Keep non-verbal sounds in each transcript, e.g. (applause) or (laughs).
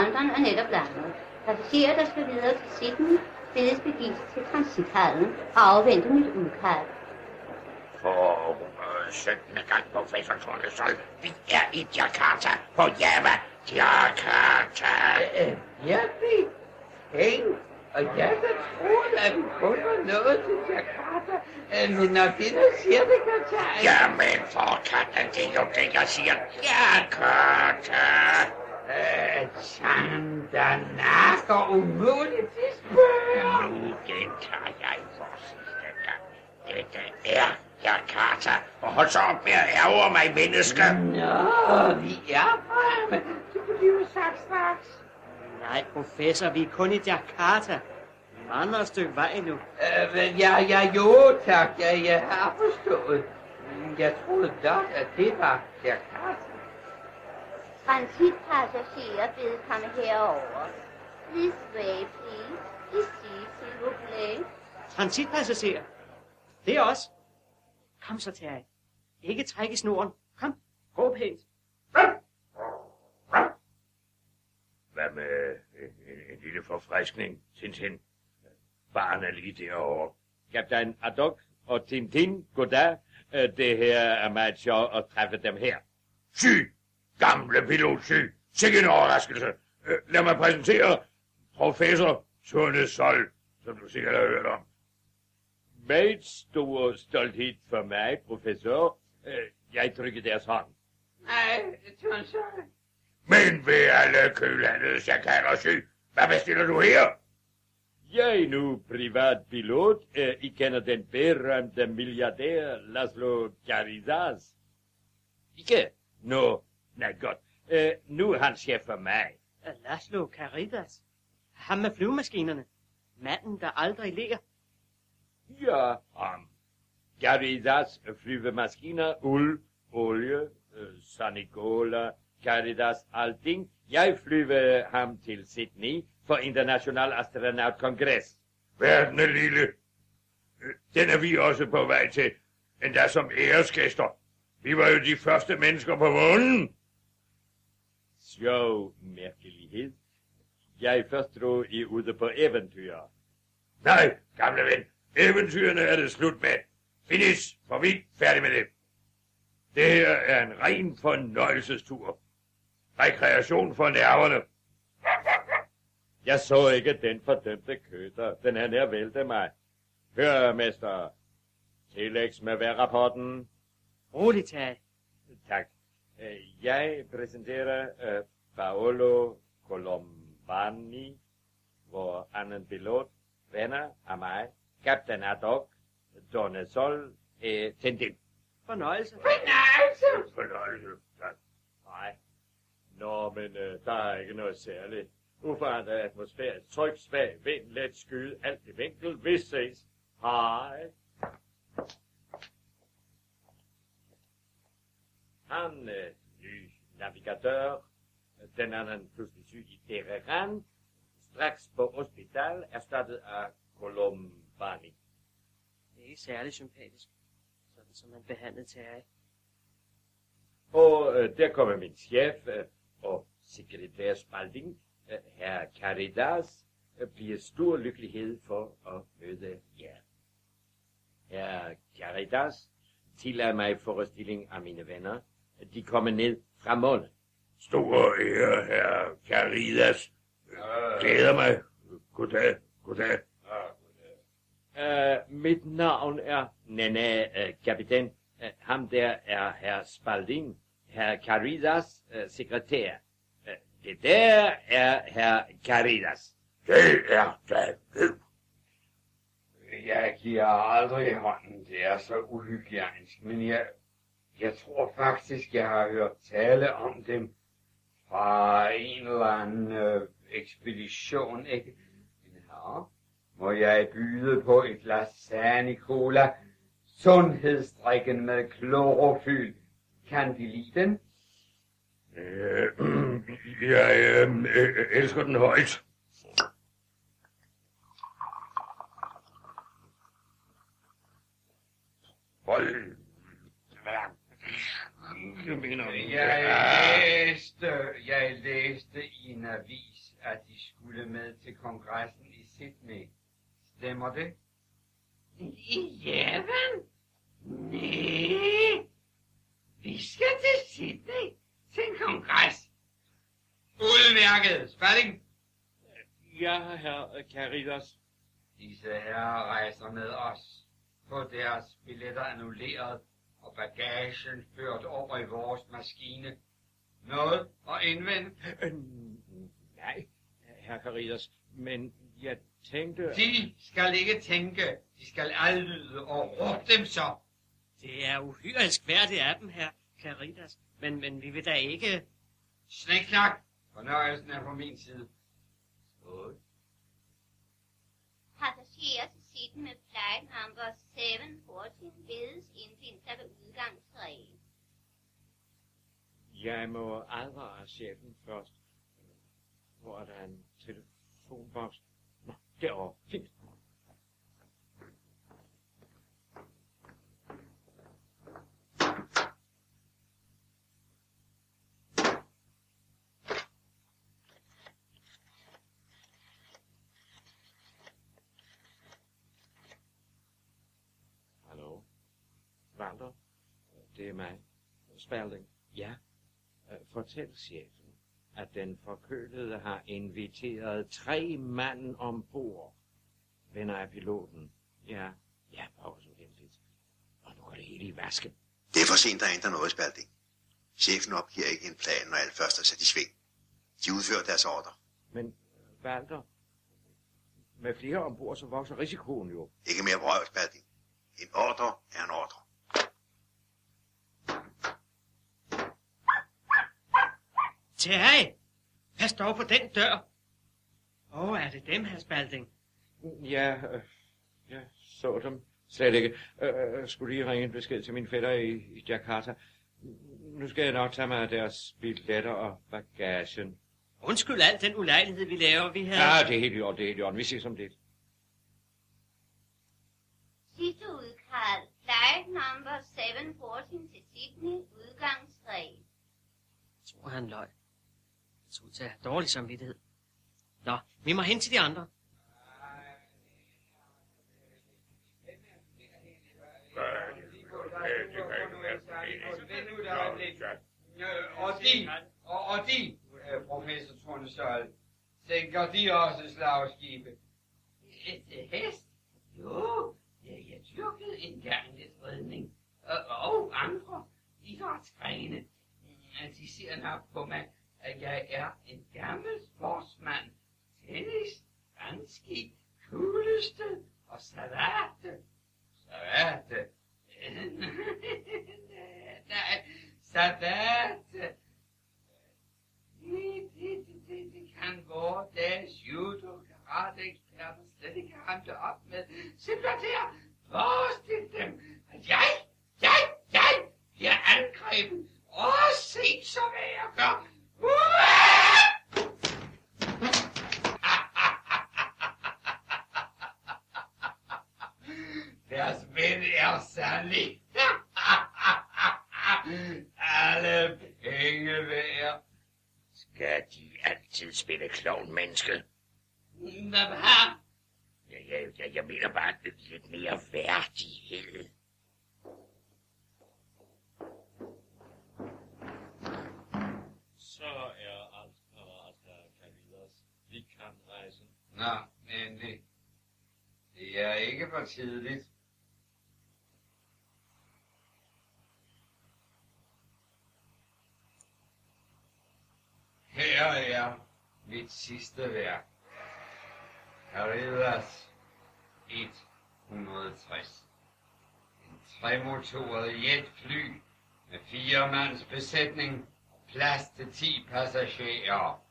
London er netop landet. Passagerer, der skal videre til Sydney, bedes begive sig til transithallen og afvente mit udkald. For øh, 17. gang, professor Tornesol. Vi er i Jakarta på Java. Jakarta. Øh, Jeg fik penge, og jeg så troede, at vi kun var nået til Jakarta. Øh, Men når det, der siger, det kan tage... Jamen for katten, det er jo det, jeg siger. Jakarta. Øh, Chandanakker umuligt, de spørger. Nu gentager jeg for sidste gang. Dette er Jakarta. Og hold så op med at ærge mig, menneske. Nå, vi er fremme. Det bliver sagt straks. Nej, professor, vi er kun i Jakarta. Vi mangler et stykke vej endnu. Øh, ja, ja, jo tak, ja, jeg har forstået. Jeg troede blot, at det var Jakarta. Transitpassagerer bedes komme herover. This way, please. Ici, s'il vous plaît. Transitpassagerer. Det er os. Kom så, Terje. Ikke træk i snoren. Kom, gå pænt. Hvad med en, en, en lille forfriskning, Tintin? Barn er lige derovre. Kaptajn Adok og Tintin, goddag. Øh, det her er meget sjovt at træffe dem her. Syg! Gamle pilot syg! Sikke en overraskelse! Øh, Lad mig præsentere professor Sunde Sol, som du sikkert har hørt om. Meget stor stolthed for mig, professor. Øh, Jeg trykker deres hånd. Nej, Tonsøj. Men ved alle kølandets chakaler syg, hvad bestiller du her? Jeg er nu privatpilot. Øh, I kender den berømte milliardær Laszlo Carizas. Ikke? Nå, nej godt. Øh, nu er han chef for mig. Laszlo Caritas. Ham med flyvemaskinerne. Manden, der aldrig ligger. Ja, ham. Carizas flyvemaskiner, uld, olie, øh, Sanicola, Caritas, alting. Jeg flyver ham til Sydney for International Astronaut Kongress. Verden er lille. Øh, Den er vi også på vej til, endda som æresgæster. Vi var jo de første mennesker på månen. Sjov mærkelighed. Jeg først tror, I er ude på eventyr. Nej, gamle ven, eventyrene er det slut med. Finish, for vi færdig med det. Det her er en ren fornøjelsestur. Rekreation for nerverne. Jeg så ikke den fordømte køter. Den er nær vælte mig. Hør, mester. Tillægs med vejrrapporten. Rolig, Terje. Tak. Øh, Jeg præsenterer uh, Paolo Colombani, vor anden pilot, venner af mig, kaptajn Adok, Donne Sol, eh, Tintin. Fornøjelse. Fornøjelse. Fornøjelse. Tak. Nej. Nå, men uh, der er ikke noget særligt. Uforandret atmosfære, tryk, svag, vind, let skyde, alt i vinkel. Vi ses. Hej. Han, øh, ny navigatør, den anden pludselig syg i Teheran, straks på hospital, erstattet af Colombani. Det er ikke særlig sympatisk. Sådan som man behandlede Terje. Og øh, der kommer min chef øh, og sekretær Spalding, øh, herr Caridas, øh, bliver stor lykkelighed for at møde jer. Herr Caridas tillader mig forestilling af mine venner. De kommer ned fra månen. Stor ære, herre Caridas. Glæder mig. Goddag, goddag. Uh, mit navn er Nana uh, kapitän. Uh, ham der er herr Spalding, herr Caridas uh, sekretær. Uh, det der er herr Caridas. Det er David. Jeg giver aldrig hånden, det er så uhygienisk, men jeg, jeg tror faktisk, jeg har hørt tale om dem fra en eller anden øh, ekspedition, ikke? Men ja, må jeg byde på et glas Sanicola, sundhedsdrikken med klorofyl. Kan de lide den? Øh, (clears throat) jeg øh, øh, elsker den højt. Hold. Jeg mener, Jeg læste, jeg læste i en avis, at de skulle med til kongressen i Sydney. Stemmer det? I Japan? Nej. Vi skal til Sydney til en kongres. Udmærket, Spalding. Ja, herr Caridas. Disse herrer rejser med os. Få deres billetter annulleret og bagagen ført over i vores maskine. Noget at indvende? Øh, nej, herr Caridas, men jeg tænkte... De skal ikke tænke. De skal adlyde og råbe dem så. Det er uhyre elskværdigt af dem, her Caritas. Men, men vi vil da ikke... Sniksnak. Fornøjelsen er på min side. Skål. Passagerer til med flight number 714 bedes indfinde sig ved udgang 3. Jeg må advare chefen først. Hvor er der en telefonboks? Nå, derovre. Fint. Hallo? Walter? Er mig. Spalding. Ja. Øh, Fortæl chefen, at den forkølede har inviteret tre mand ombord. Venner af piloten. Ja, ja, så heldigt. Og nu går det hele i vasken. Det er for sent at ændre noget, Spalding. Chefen opgiver ikke en plan, når alt først er sat i sving. De udfører deres ordre. Men, Walter, med flere ombord, så vokser risikoen jo. Ikke mere vrøvl, Spalding. En ordre er en ordre. Tag! Pas dog på den dør! Åh, oh, er det dem, herr Spalding? Ja, øh, jeg så dem slet ikke. Øh, øh, skulle lige ringe en besked til min fætter i, i Jakarta. Nu skal jeg nok tage mig af deres billetter og bagagen. Undskyld al den ulejlighed, vi laver. Vi havde... Ja, det er helt i orden, det er helt i orden. Vi ses om det. Sidste udkald. Flight number 714 til Sydney, udgang 3. Jeg tror, han løg. Jeg tror, til at have dårlig samvittighed. Nå, vi må hen til de andre. Og din, og, og din, øh, professor Trondesøl, sænker de også slagskibe. Et øh, hest? Jo, jeg, jeg dyrkede engang lidt redning. Og, og andre idrætsgrene. De ser nok på mig, at jeg er en gammel sportsmand. Tennis, vandski, kuglestød og salate. Salate? Nej, (laughs) salate. Det, det, det, det, det kan vores dages judo karate-eksperter slet ikke ramte op med. Simpelthen der, forestil dem, at jeg, jeg, jeg bliver angrebet. Åh, se så, hvad jeg gør. Deres ven er sandelig. Alle penge værd. Skal de altid spille klovn, menneske? Hvad var? Ja, ja, ja, jeg mener bare lidt mere værdighed. Er tidligt. Her er mit sidste værk. Caridas 160. En tremotoret jetfly med fire mands besætning og plads til 10 passagerer.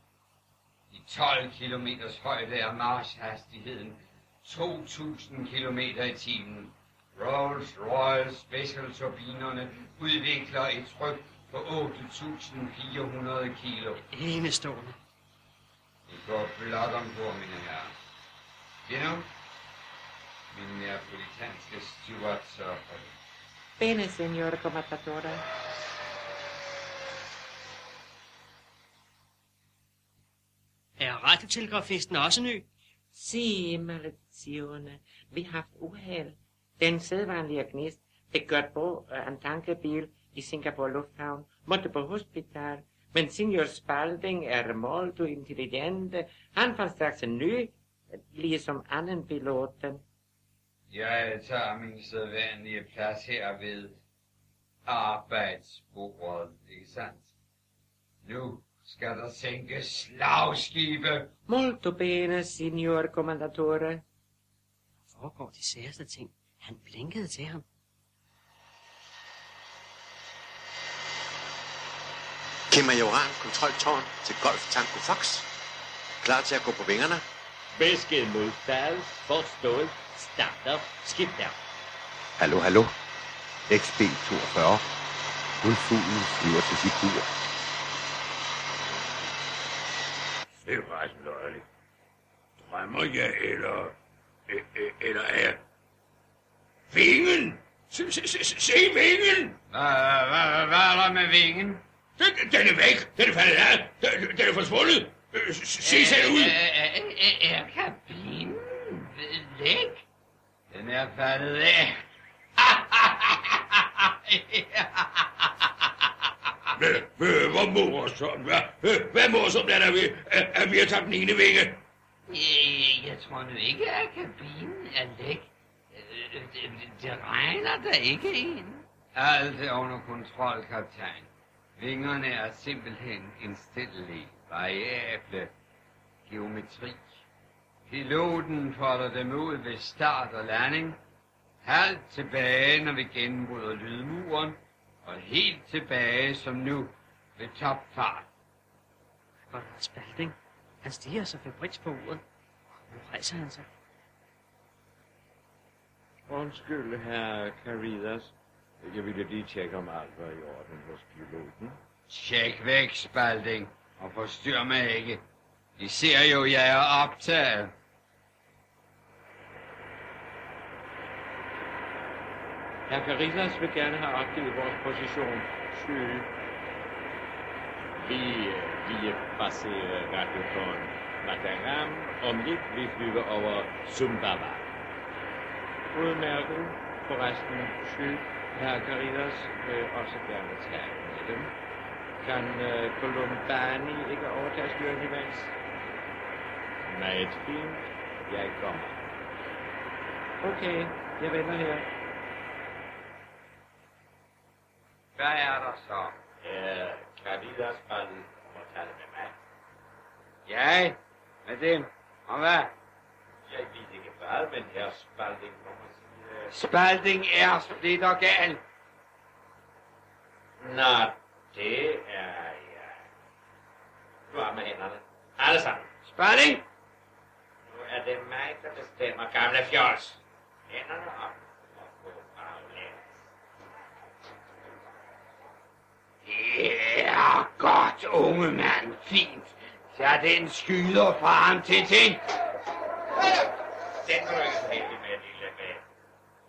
I 12 km højde er marchhastigheden 2.000 km i timen. Rolls-Royce specialturbinerne udvikler et tryk på 8.400 kilo. Enestående. Det går blot ombord, mine herrer. Kvinder, min neapolitanske steward sørger for det. Bene, signor Comatatore. Er radiotelegrafisten også ny? Sig, maledizione, vi har haft uheld. Den sædvanlige gnist, det gør på øh, en tankebil i Singapore Lufthavn, måtte på hospital, men senior Spalding er molto intelligente. Han fandt straks en ny, ligesom anden piloten. Jeg tager min sædvanlige plads her ved arbejdsbordet, ikke sandt? Nu skal der sænkes slagskibe. Molto bene, signor commandatore. Foregår de særste ting. Han blinkede til ham. Kemajoran kontroltårn til Golf Tango Fox. Klar til at gå på vingerne. Besked modtaget, forstået, starter, skifter. Hallo, hallo. XB42. Guldfuglen flyver til sit bur. Det er faktisk løjeligt. Drømmer jeg, eller... e- e- Eller er... Vingen! Se, se, se, se vingen! Hvad, hvad, hvad er der med vingen? Den, den er væk! Den er faldet af! Den, den er forsvundet! Se se selv ud! Er kabinen væk? Den er faldet af. (laughs) Hvad, hvad, hvor morsomt, hvad? Hvad- Hvad morsomt er der ved, at, at vi har tabt den ene vinge? Øh, Jeg tror nu ikke, at kabinen er læk. Øh, Det, det regner der ikke ind. Alt er under kontrol, kaptajn. Vingerne er simpelthen indstillelige, variable geometri. Piloten folder dem ud ved start og landing. Halvt tilbage, når vi gennembryder lydmuren. Og helt tilbage som nu ved topfart. Godt, Spalding. Han stiger sig fabriks på uret. Nu rejser han sig. Undskyld, herr Caridas. Jeg ville lige tjekke, om alt var i orden hos piloten. Tjek væk, Spalding, og forstyrr mig ikke. De ser jo, jeg er optaget. Herr Caridas vil gerne have opgivet vores position. Syg. Vi øh, lige passerer radiotårn Mataram. Om lidt vi flyver over Sumbawa. Udmærket. Forresten, syg. Herr Caridas vil også gerne tale med dem. Kan uh, Columbani ikke overtage styringen imens? Meget fint. Jeg kommer. Okay, jeg venter her. Hvad er der så? Øh, Caridas kan må tale med mig. Jeg? Med dem? Og hvad? Jeg ved ikke hvad, men her Spalding kommer sige... Spalding er splittergal. Nå, det er jeg. Nu er med hænderne. Alle sammen. Spalding! Nu er det mig, der bestemmer gamle fjols. Hænderne op og gå baglæns. Er godt, unge mand. Fint. Tag den skyder fra ham til ting. Den er du ikke med, lille med.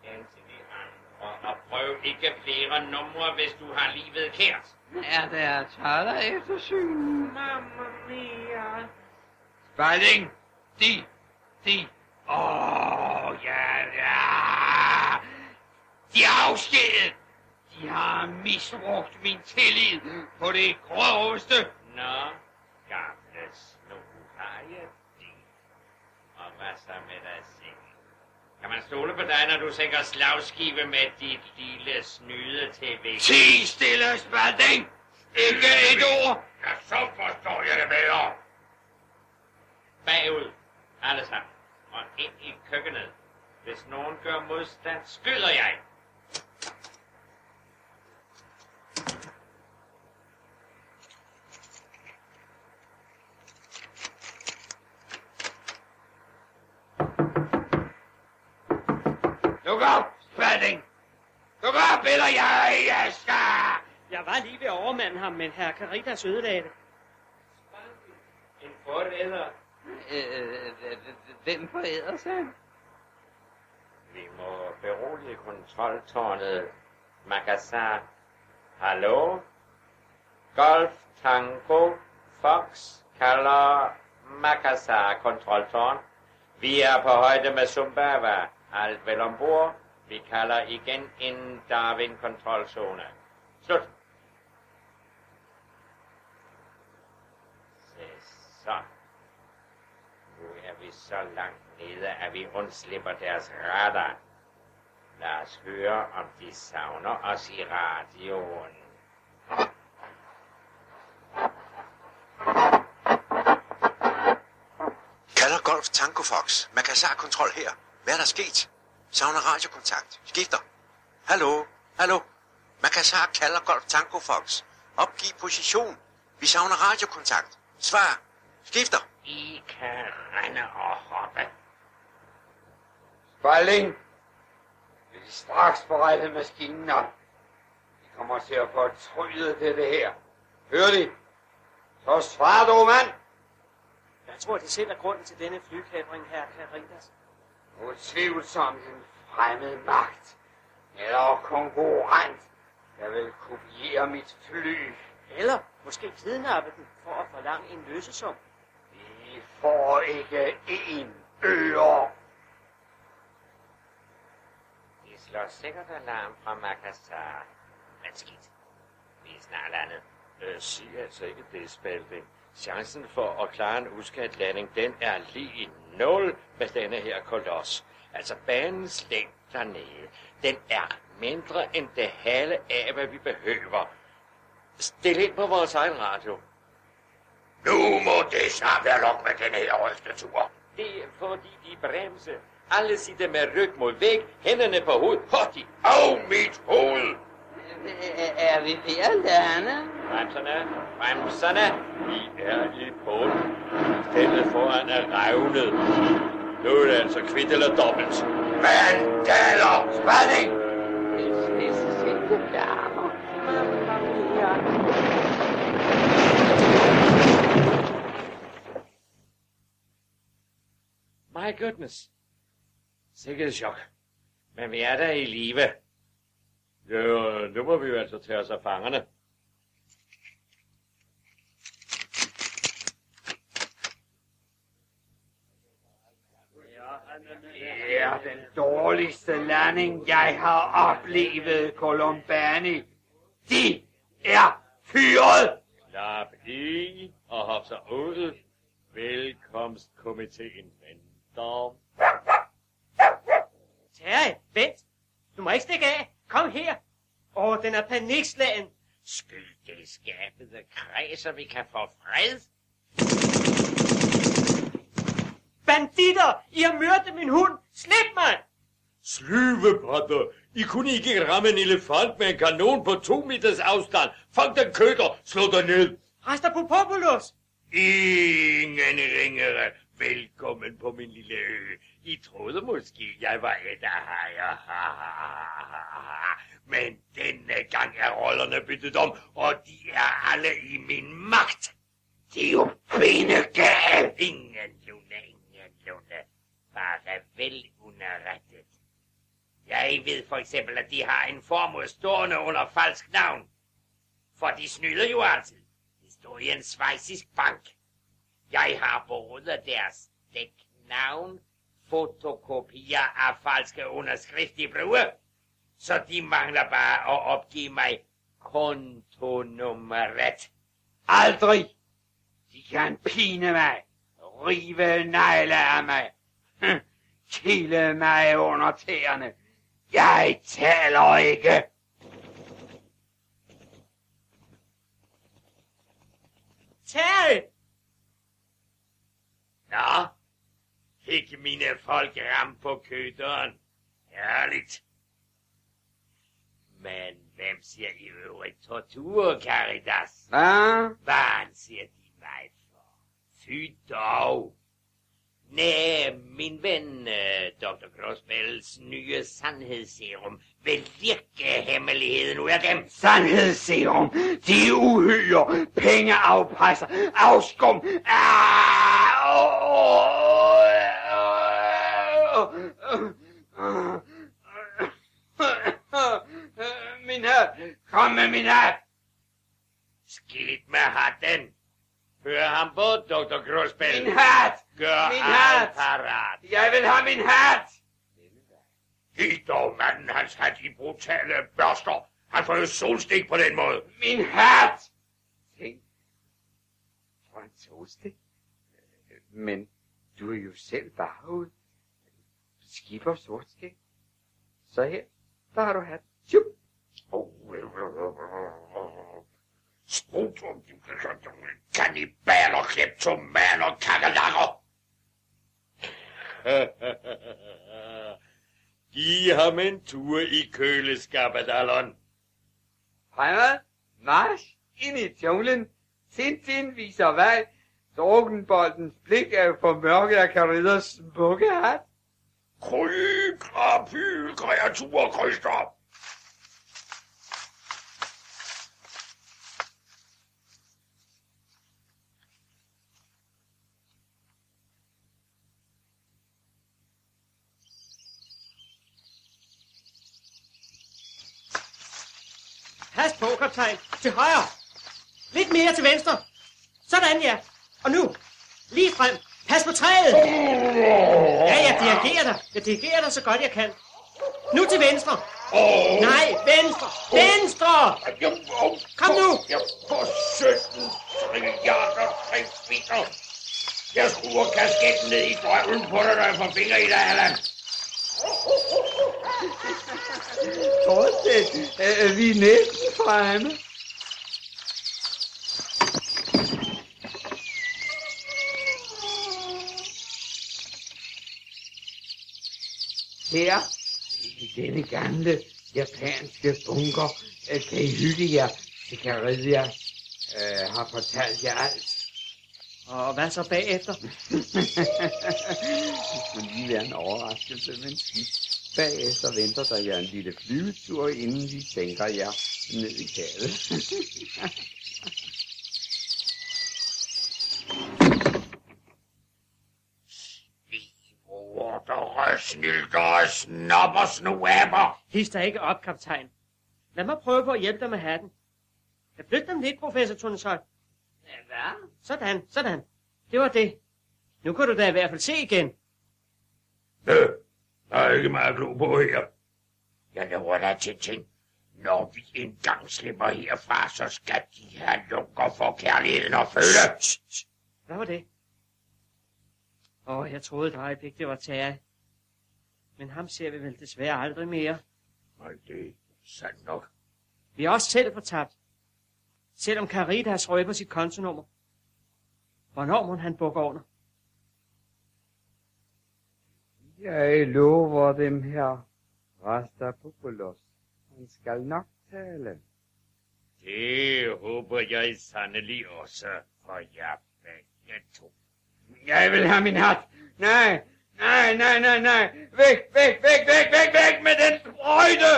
Den til de andre. Og prøv ikke flere numre, hvis du har livet kært. Er der taler eftersyn? Mamma mia. Spalding! De! De! Åh, oh, ja, ja! De er afskedet! De har misbrugt min tillid på det groveste. Nå, gamle snu, har jeg det. Og hvad så med dig selv? Kan man stole på dig, når du sænker slagskive med dit lille snyde tv? Ti stille, Spalding! Ikke et ord! Ja, så forstår jeg det bedre. Bagud, alle sammen. Og ind i køkkenet. Hvis nogen gør modstand, skyder jeg. Luk op, Spalding! Luk op, eller jeg, jeg skal! Jeg var lige ved at overmande ham, men herr Caritas ødelagde det. En forræder. Øh, hvem foræder sig? Vi må berolige kontroltårnet. Makassar. Hallo? Golf Tango Fox kalder Makassar kontroltårn. Vi er på højde med Sumbava. Alt vel ombord. Vi kalder igen en Darwin-kontrolzone. Slut. Se så. Nu er vi så langt nede, at vi undslipper deres radar. Lad os høre, om de savner os i radioen. Kalder Golf Tango Fox. Makassar-kontrol her. Hvad er der sket? Savner radiokontakt. Skifter. Hallo? Hallo? Makassar kalder Golf Tango Fox. Opgiv position. Vi savner radiokontakt. Svar. Skifter. I kan rende og hoppe. Spalding, vil de straks berette maskinen op. Vi kommer til at fortryde dette her. Hører de? Så svar du, mand. Jeg tror, det selv er grunden til denne flykapring, her Caritas. Utvivlsomt en fremmed magt. Eller konkurrent, der vil kopiere mit fly. Eller måske kidnappe den for at forlange en løsesum. Vi får ikke én øre. De slår sikkert alarm fra Makassar. Men skidt. Vi er snart landet. Øh, sig altså ikke det, Spalding. Chancen for at klare en uskadt landing, den er lige i nul med denne her koloss. Altså banens længde dernede, den er mindre end det halve af, hvad vi behøver. Stil ind på vores egen radio. Nu må det snart være nok med denne her røstetur. Det er fordi de bremse. Alle sidder med ryg mod væg, hænderne på hovedet. Hurtigt! Af mit hoved! Er vi ved at lande? Bremserne, bremserne. Vi er i bund. Feltet foran er revnet. Nu er det altså kvitt eller dobbelt. Vandaler! Spalding! Det er simpelthen My goodness. Sikkert et chok. Men vi er der i live. Jo, nu må vi jo altså tage os af fangerne. Det er den dårligste landing, jeg har oplevet, Columbani. De er fyret! Klap i og hop så ud. Velkomstkomiteen venter. Terje, vent. Du må ikke stikke af. Kom her. Åh, den er panikslagen. Skyd det skabede kræ, så vi kan få fred. Banditter! I har myrdet min hund! Slip mig! Slyvepotter! I kunne ikke ramme en elefant med en kanon på to meters afstand. Fang den køder, slå den ned. Rester Popopoulos! Ingen ringere. Velkommen på min lille ø. I troede måske, jeg var et af hajer. (laughs) Men denne gang er rollerne byttet om, og de er alle i min magt. Det er jo benegal. Ingen lune, ingen lune. Bare vel underrettet. Jeg ved for eksempel, at de har en formue stående under falsk navn. For de snyder jo altid. Det står i en svejsisk bank. Jeg har både deres dæknavn, fotokopier af falske underskrift i bruge, så de mangler bare at opgive mig kontonummeret. Aldrig! De kan pine mig, rive negle af mig, hm, kilde mig under tæerne. Jeg taler ikke. Terje! Nå, fik mine folk ram på køderen. Herligt. Men hvem siger i øvrigt tortur, Caritas? Hvad? Hvad anser de mig for? Fy dog. Næh, min ven, øh, Dr. Crossbells nye sandhedsserum vil virke hemmeligheden ud af dem. Sandhedsserum, de uhyre, pengeafpresser, afskum. Min hat, kom med min hat. Skidt med hatten. Hør ham bort, Dr. Krusbæl. Min hat! Gør Min hat! parat. Jeg vil have min hat! Giv dog manden hans hat i brutale børster. Han får jo solstik på den måde. Min hat! Tænk. For en solstik. Men du er jo selv bagud. Skipper sortskæg. Så her, der har du hat. Tjup. Sprutum, kannibaler, kleptomaner, kakalakker. (laughs) Giv ham en tur i køleskabet, Alon. Fremad, march, ind i junglen. Tintin viser vej. Drukkenboldens blik er formørket af Caridas smukke hat. 可以卡皮卡呀主播可以 Jeg dirigerer dig så godt jeg kan. Nu til venstre. Nej, venstre. Venstre. Kom nu. Jeg får 17 trilliarder trikfitter. Jeg skruer kasketten ned i drøvlen på dig, når jeg får fingre i dig, Allan. Fortsæt. Øh, vi er næsten fremme. Her, i denne gamle japanske bunker, øh, kan I hygge jer. Sikaridia øh, har fortalt jer alt. Og hvad så bagefter? (laughs) Det skulle lige være en overraskelse, men skidt. Bagefter venter der jer en lille flyvetur, inden vi sænker jer ned i havet. (laughs) Vortere, snyltere, snopper, snuaber. His dig ikke op, kaptajn. Lad mig prøve på at hjælpe dig med hatten. Jeg flyt dem lidt, professor Tunesøj. Hvad? Sådan, sådan. Det var det. Nu kan du da i hvert fald se igen. Øh, der er ikke meget glo på her. Jeg lover dig til ting. Når vi engang slipper herfra, så skal de have lunker for kærligheden og føle. Hvad var det? Åh, oh, jeg troede et øjeblik, det var Terje. Men ham ser vi vel desværre aldrig mere. Nej, det er sandt nok. Vi er også selv fortabt. Selvom Caritas røber sit kontonummer. Hvornår må han bukke under? Jeg lover dem her. Rastapopoulos. Han skal nok tale. Det håber jeg sandelig også for jer begge to. Jeg vil have min hat. Nej, nej, nej, nej, nej. Væk, væk, væk, væk, væk, væk med den sprøjte.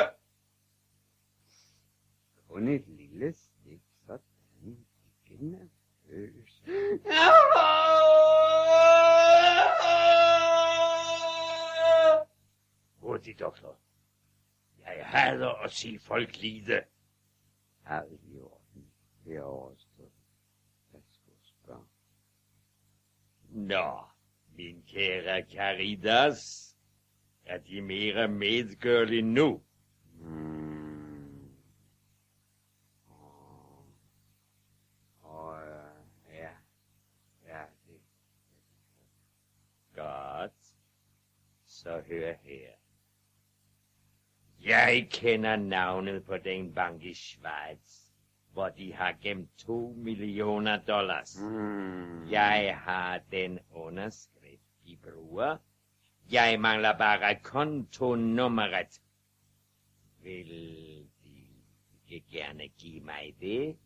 Kun et lille stik, sådan ikke nervøs. Hurtigt, doktor. Jeg hader at se folk lide. Alt i orden. Det er overstået. Værsgo, spørg. Nå, min kære Caridas, er de mere medgørlige nu? Mm. Åh, ja. Ja. Ja, det. Godt. Så hør her. Jeg kender navnet på den bank i Schweiz, hvor de har gemt to millioner dollars. Mm. Jeg har den underskrift, de bruger. Jeg mangler bare kontonummeret. Vil de ikke gerne give mig det?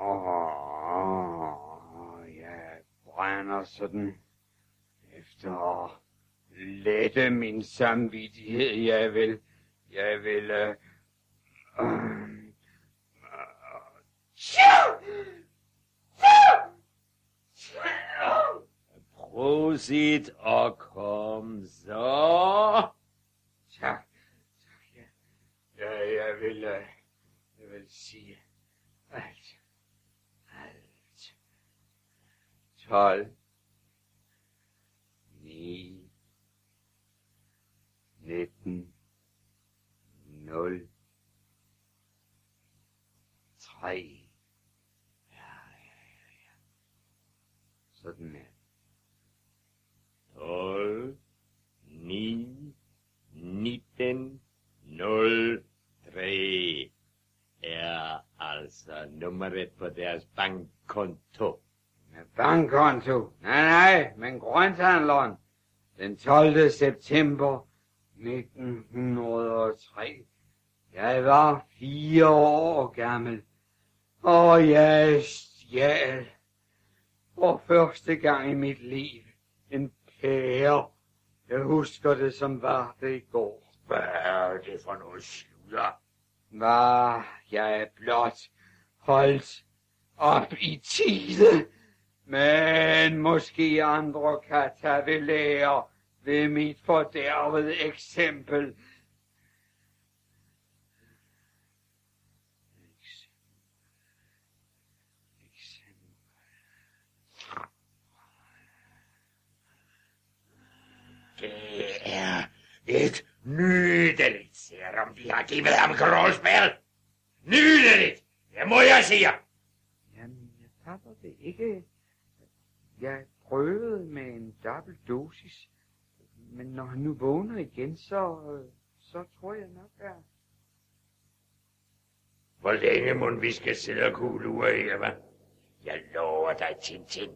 Åh, jeg brænder sådan efter at lette min samvittighed. Jeg vil, jeg vil, øh, øh, øh prosit og kom så. Tak, tak, ja. ja jeg vil, øh, jeg vil sige alt, alt. 12, 9, 19, 0, 3. Ja, ja, ja, ja. Sådan er 12, 9, 19, 0, 3 er altså nummeret på deres bankkonto. Med bankkonto. Nej, nej, men grønthandleren. Den 12. september 1903. Jeg var fire år gammel, og jeg stjal for første gang i mit liv en pære. Jeg husker det som var det i går. Hvad er det for noget sludder? Var jeg blot holdt op i tide, men måske andre kan tage ved lære ved mit fordærvede eksempel. Det er et nydeligt serum, de har givet ham Krålsbjerg. Nydeligt, det må jeg sige. Jamen, jeg fatter det ikke. Jeg prøvede med en dobbelt dosis, men når han nu vågner igen, så, så tror jeg nok, at... Hvor længe må vi skal sidde og kugle her, hva'? Jeg lover dig, Tintin.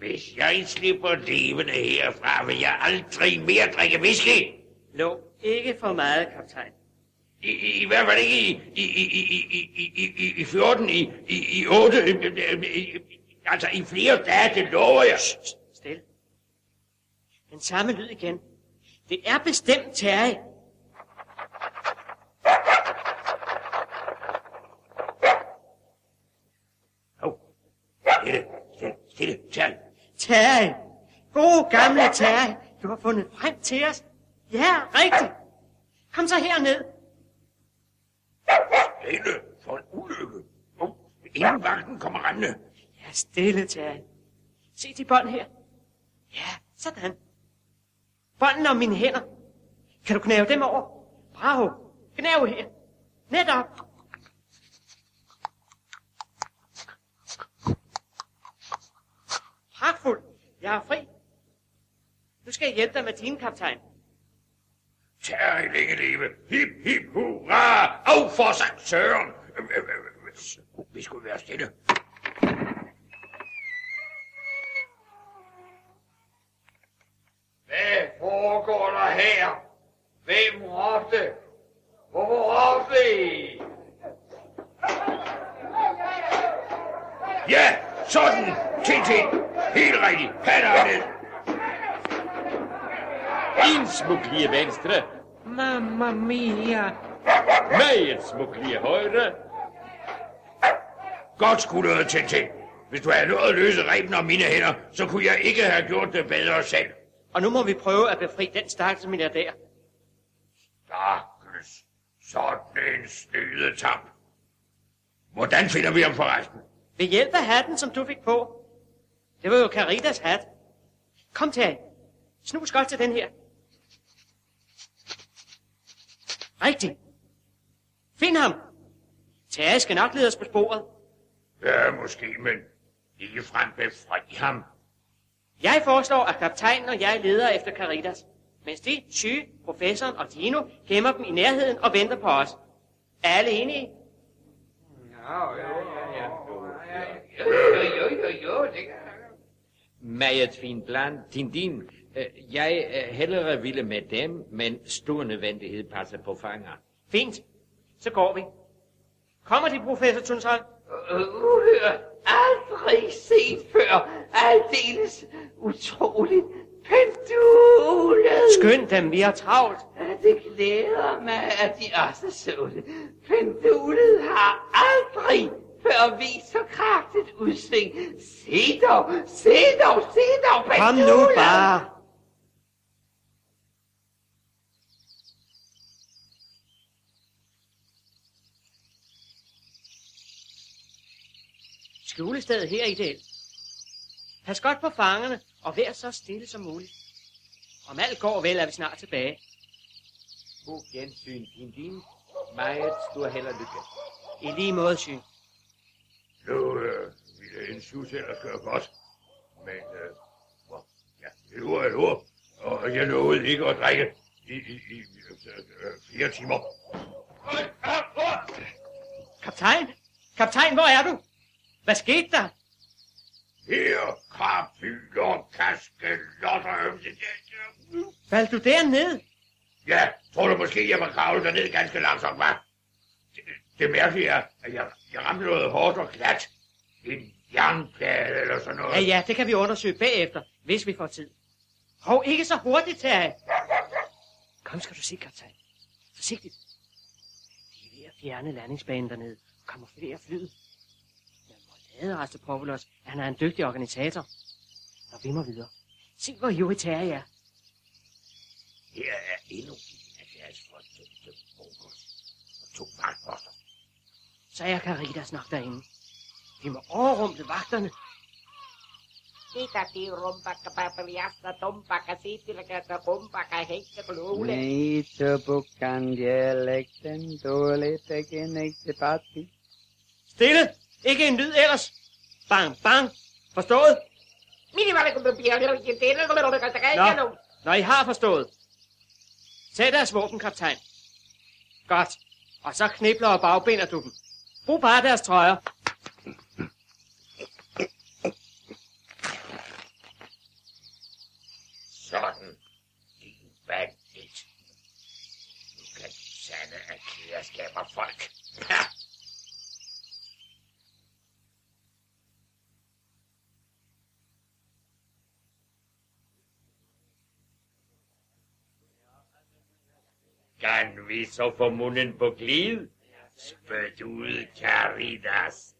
Hvis jeg slipper levende herfra, vil jeg aldrig mere drikke whisky. Lå ikke for meget, kaptajn. I, i, i hvert fald ikke i, i, i, i, i, i, i, i 14, i, i, i 8, i, i, altså i flere dage, det lover jeg. Stil. Den samme lyd igen. Det er bestemt Terje. Hov, stille, stille, stille, tag. Terje. God gamle Terje. Du har fundet frem til os. Ja, rigtigt. Kom så herned. Stille for en ulykke. Oh, inden vagten kommer rendende. Ja, stille, Terje. Se de bånd her. Ja, sådan. Båndene om mine hænder. Kan du knæve dem over? Bravo. Knæve her. Netop. Pragtfuldt. Jeg er fri. Nu skal jeg hjælpe dig med din kaptajn. Tag længe leve. Hip, hip, hurra. Af for sig, Søren. Øh, øh, øh, vi skulle være stille. Hvad foregår der her? Hvem råbte? Hvorfor råbte I? Ja, sådan. Tintin. Helt rigtigt. Patter ned. En smuk lige venstre. Mamma mia! Meget smuk lige højre. Godt skuldret, Tintin. Hvis du havde nået at løse reben om mine hænder, så kunne jeg ikke have gjort det bedre selv. Og nu må vi prøve at befri den stakkels milliardær. Stakkels. Sådan en snyde tamp. Hvordan finder vi ham forresten? Ved hjælp af hatten, som du fik på. Det var jo Caritas hat. Kom til Snus godt til den her. Rigtigt. Find ham. Tage skal nok lede os på sporet. Ja, måske, men ikke frem befri ham. Jeg foreslår, at kaptajnen og jeg leder efter Caritas, mens de, syge, professoren og Dino gemmer dem i nærheden og venter på os. Er alle enige? Ja, ja, ja, ja. Jo, jo, jo, jo, jo, det kan Meget fin plan. Tindin, øh, jeg øh, hellere ville med dem, men stor nødvendighed passe på fanger. Fint. Så går vi. Kommer de, professor Tunshold? uhørt, aldrig set før, aldeles utroligt. Pendulet! Skynd dem, vi har travlt. Det glæder mig, at de også så det. Pendulet har aldrig før vist så kraftigt udsving. Se dog, se dog, se dog, pendulet! Kom nu bare. Skjulestedet her i det. Pas godt på fangerne, og vær så stille som muligt. Om alt går vel, er vi snart tilbage. God gensyn, din din. Meget stor held og lykke. I lige måde, syn. Nu øh, ville en sus ellers gøre godt. Men, øh, hvor- ja, det var et ord. Og jeg lovede ikke at drikke i, i, i øh, øh, flere timer. Øh, øh, øh. Kaptajn! Kaptajn, hvor er du? Hvad skete der? Her, krabbyler, kaskelotter. Faldt du derned? Ja, tror du måske, jeg var kravlet derned ganske langsomt, hva'? Det, mærkelige er, at jeg, jeg ramte noget hårdt og glat. En jernplade eller sådan noget. Ja, ja, det kan vi undersøge bagefter, hvis vi får tid. Hov, ikke så hurtigt, Terje. Kom, skal du se, kaptajn. Forsigtigt. De er ved at fjerne landingsbanen dernede og kamuflere flyet. Jeg må lade Rastapopoulos, han er en dygtig organisator. Nå, vi må videre. Se, hvor ivrig Terje er. Her er endnu en af deres fordømte bunkers og to vagtposter. Så er Caritas nok derinde. Vi må overrumple vagterne. Kita di rombak papariasta tombaka sitilakata bombaka hægte glole. Nej, så bukan dialekten dårligt igen ikke til parti. Stille! Ikke en lyd ellers! Bang, bang! Forstået? Nå, når I har forstået. Tag deres våben, kaptajn. Godt. Og så knibler og bagbinder du dem. Brug bare deres trøjer. Sådan, din bandit. Nu kan de sande af kæreskaber folk. Ha! Kan vi så få munden på glid? Spyt ud, Caritas.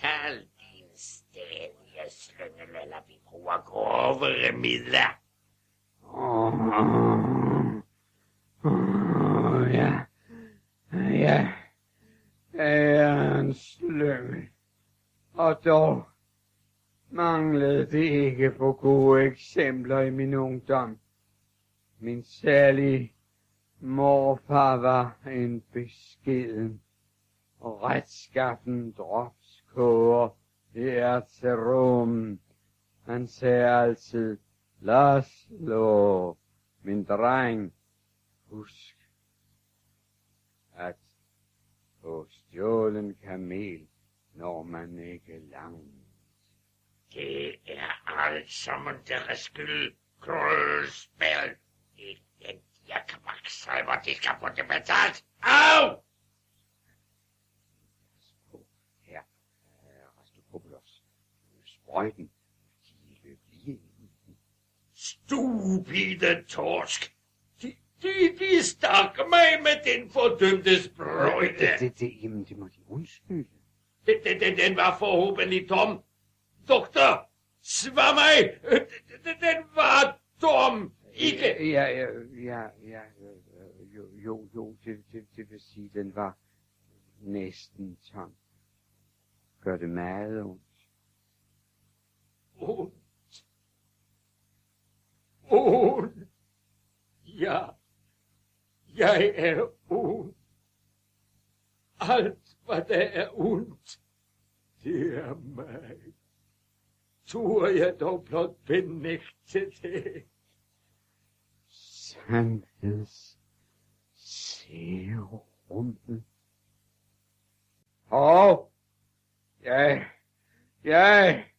Tal din stadige slyngel, eller vi bruger grovere midler. Åh, åh, ja, ja, jeg er en slyngel. Og dog manglede det ikke på gode eksempler i min ungdom. Min særlige morfar var en beskeden og retskaffen dropskoger i ærterum. Han sagde altid, Laszlo, min dreng, husk, at på stjålen kamel når man ikke langt. Det er alt sammen deres skyld. Krølspil. Elendige kvaksalver, de skal få det betalt. Au! Sprøjten, de vil blive Stupide torsk. De, de, de stak mig med den fordømte sprøjte. Det, det, det, jamen, det må de undskylde. Den, den, den, den var forhåbentlig tom. Doktor, svar mig. Den, den, den var tom. Ikke. Ja, ja, ja, ja, jo, jo, jo, det, det, det vil sige, den var næsten tom. Gør det meget ondt. Und, Ondt. Ja, jeg er ond. Alt, hvad der er ondt, det er mig. Tror jeg dog blot benægte det. Sandheds serumet. Og jeg, jeg,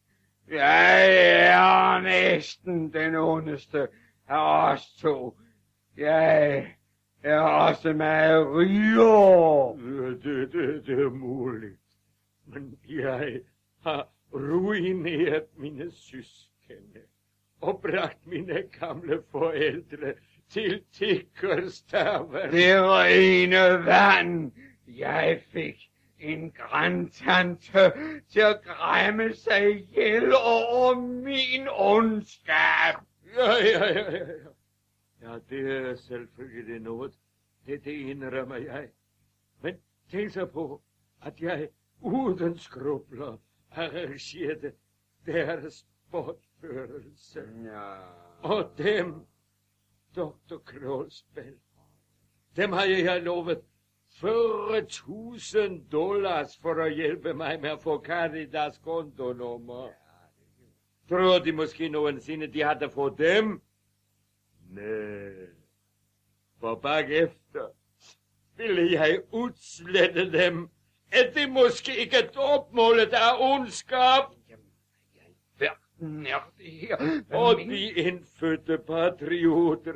jeg er næsten den ondeste af os to. Jeg er også meget rigere. Det, det, det er muligt. Men jeg har ruineret mine søskende og bragt mine gamle forældre til tiggerstaver. Det rene vand, jeg fik en grandtante til at græmme sig ihjel over min ondskab. Ja, ja, ja, ja, ja. Ja, det er selvfølgelig noget. Det, det indrømmer jeg. Men tænk så på, at jeg uden skrubler arrangerede deres opførelse. Ja. Og dem, Dr. Krogsbæl, dem har jeg lovet 40.000 dollars for at hjælpe mig med at få Caritas kontonummer. Tror de måske nogensinde, de har der fået dem? Nej. For bagefter ville jeg udslette dem, at det måske ikke er opmålet af ondskab. Verden er det her. Og de indfødte patrioter.